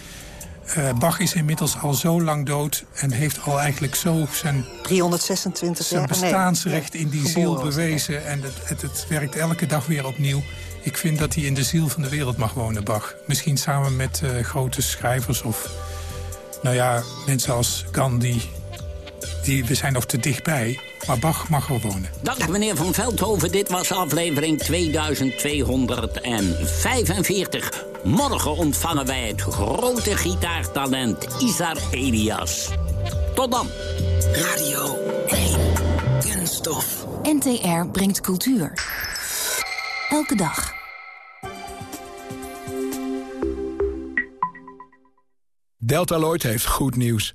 S11: uh, Bach is inmiddels al zo lang dood en heeft al eigenlijk zo zijn...
S10: 326
S11: zijn bestaansrecht in die ziel bewezen. En het, het, het, werkt elke dag weer opnieuw. Ik vind dat hij in de ziel van de wereld mag wonen, Bach. Misschien samen met uh, grote schrijvers of... Nou ja, mensen als Gandhi. Die, we zijn nog te dichtbij. Maar Bach mag wel wonen.
S9: Dank meneer Van Veldhoven. Dit was aflevering 2245. Morgen ontvangen wij het grote gitaartalent Isar Elias. Tot dan.
S13: Radio 1. Kunststof.
S4: NTR brengt cultuur. Elke dag.
S14: Deltaloid heeft goed nieuws.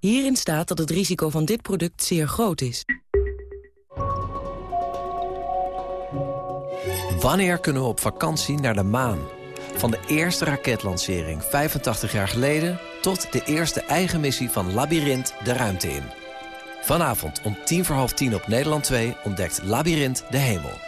S15: Hierin staat dat het risico van dit product zeer groot is.
S16: Wanneer kunnen we op vakantie naar de maan? Van de eerste raketlancering 85 jaar geleden... tot de eerste eigen missie van Labyrinth de ruimte in. Vanavond om tien voor half tien op Nederland 2 ontdekt Labyrinth de hemel.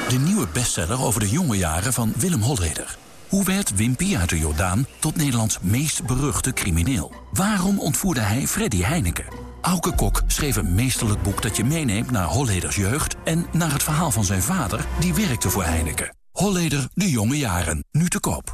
S17: De nieuwe bestseller over de jonge jaren van Willem Holleder. Hoe werd Wimpy uit de Jordaan tot Nederlands meest beruchte crimineel? Waarom ontvoerde hij Freddy Heineken? Auke Kok schreef een meesterlijk boek dat je meeneemt naar Holleders jeugd... en naar het verhaal van zijn vader, die werkte voor Heineken. Holleder, de jonge jaren, nu te koop.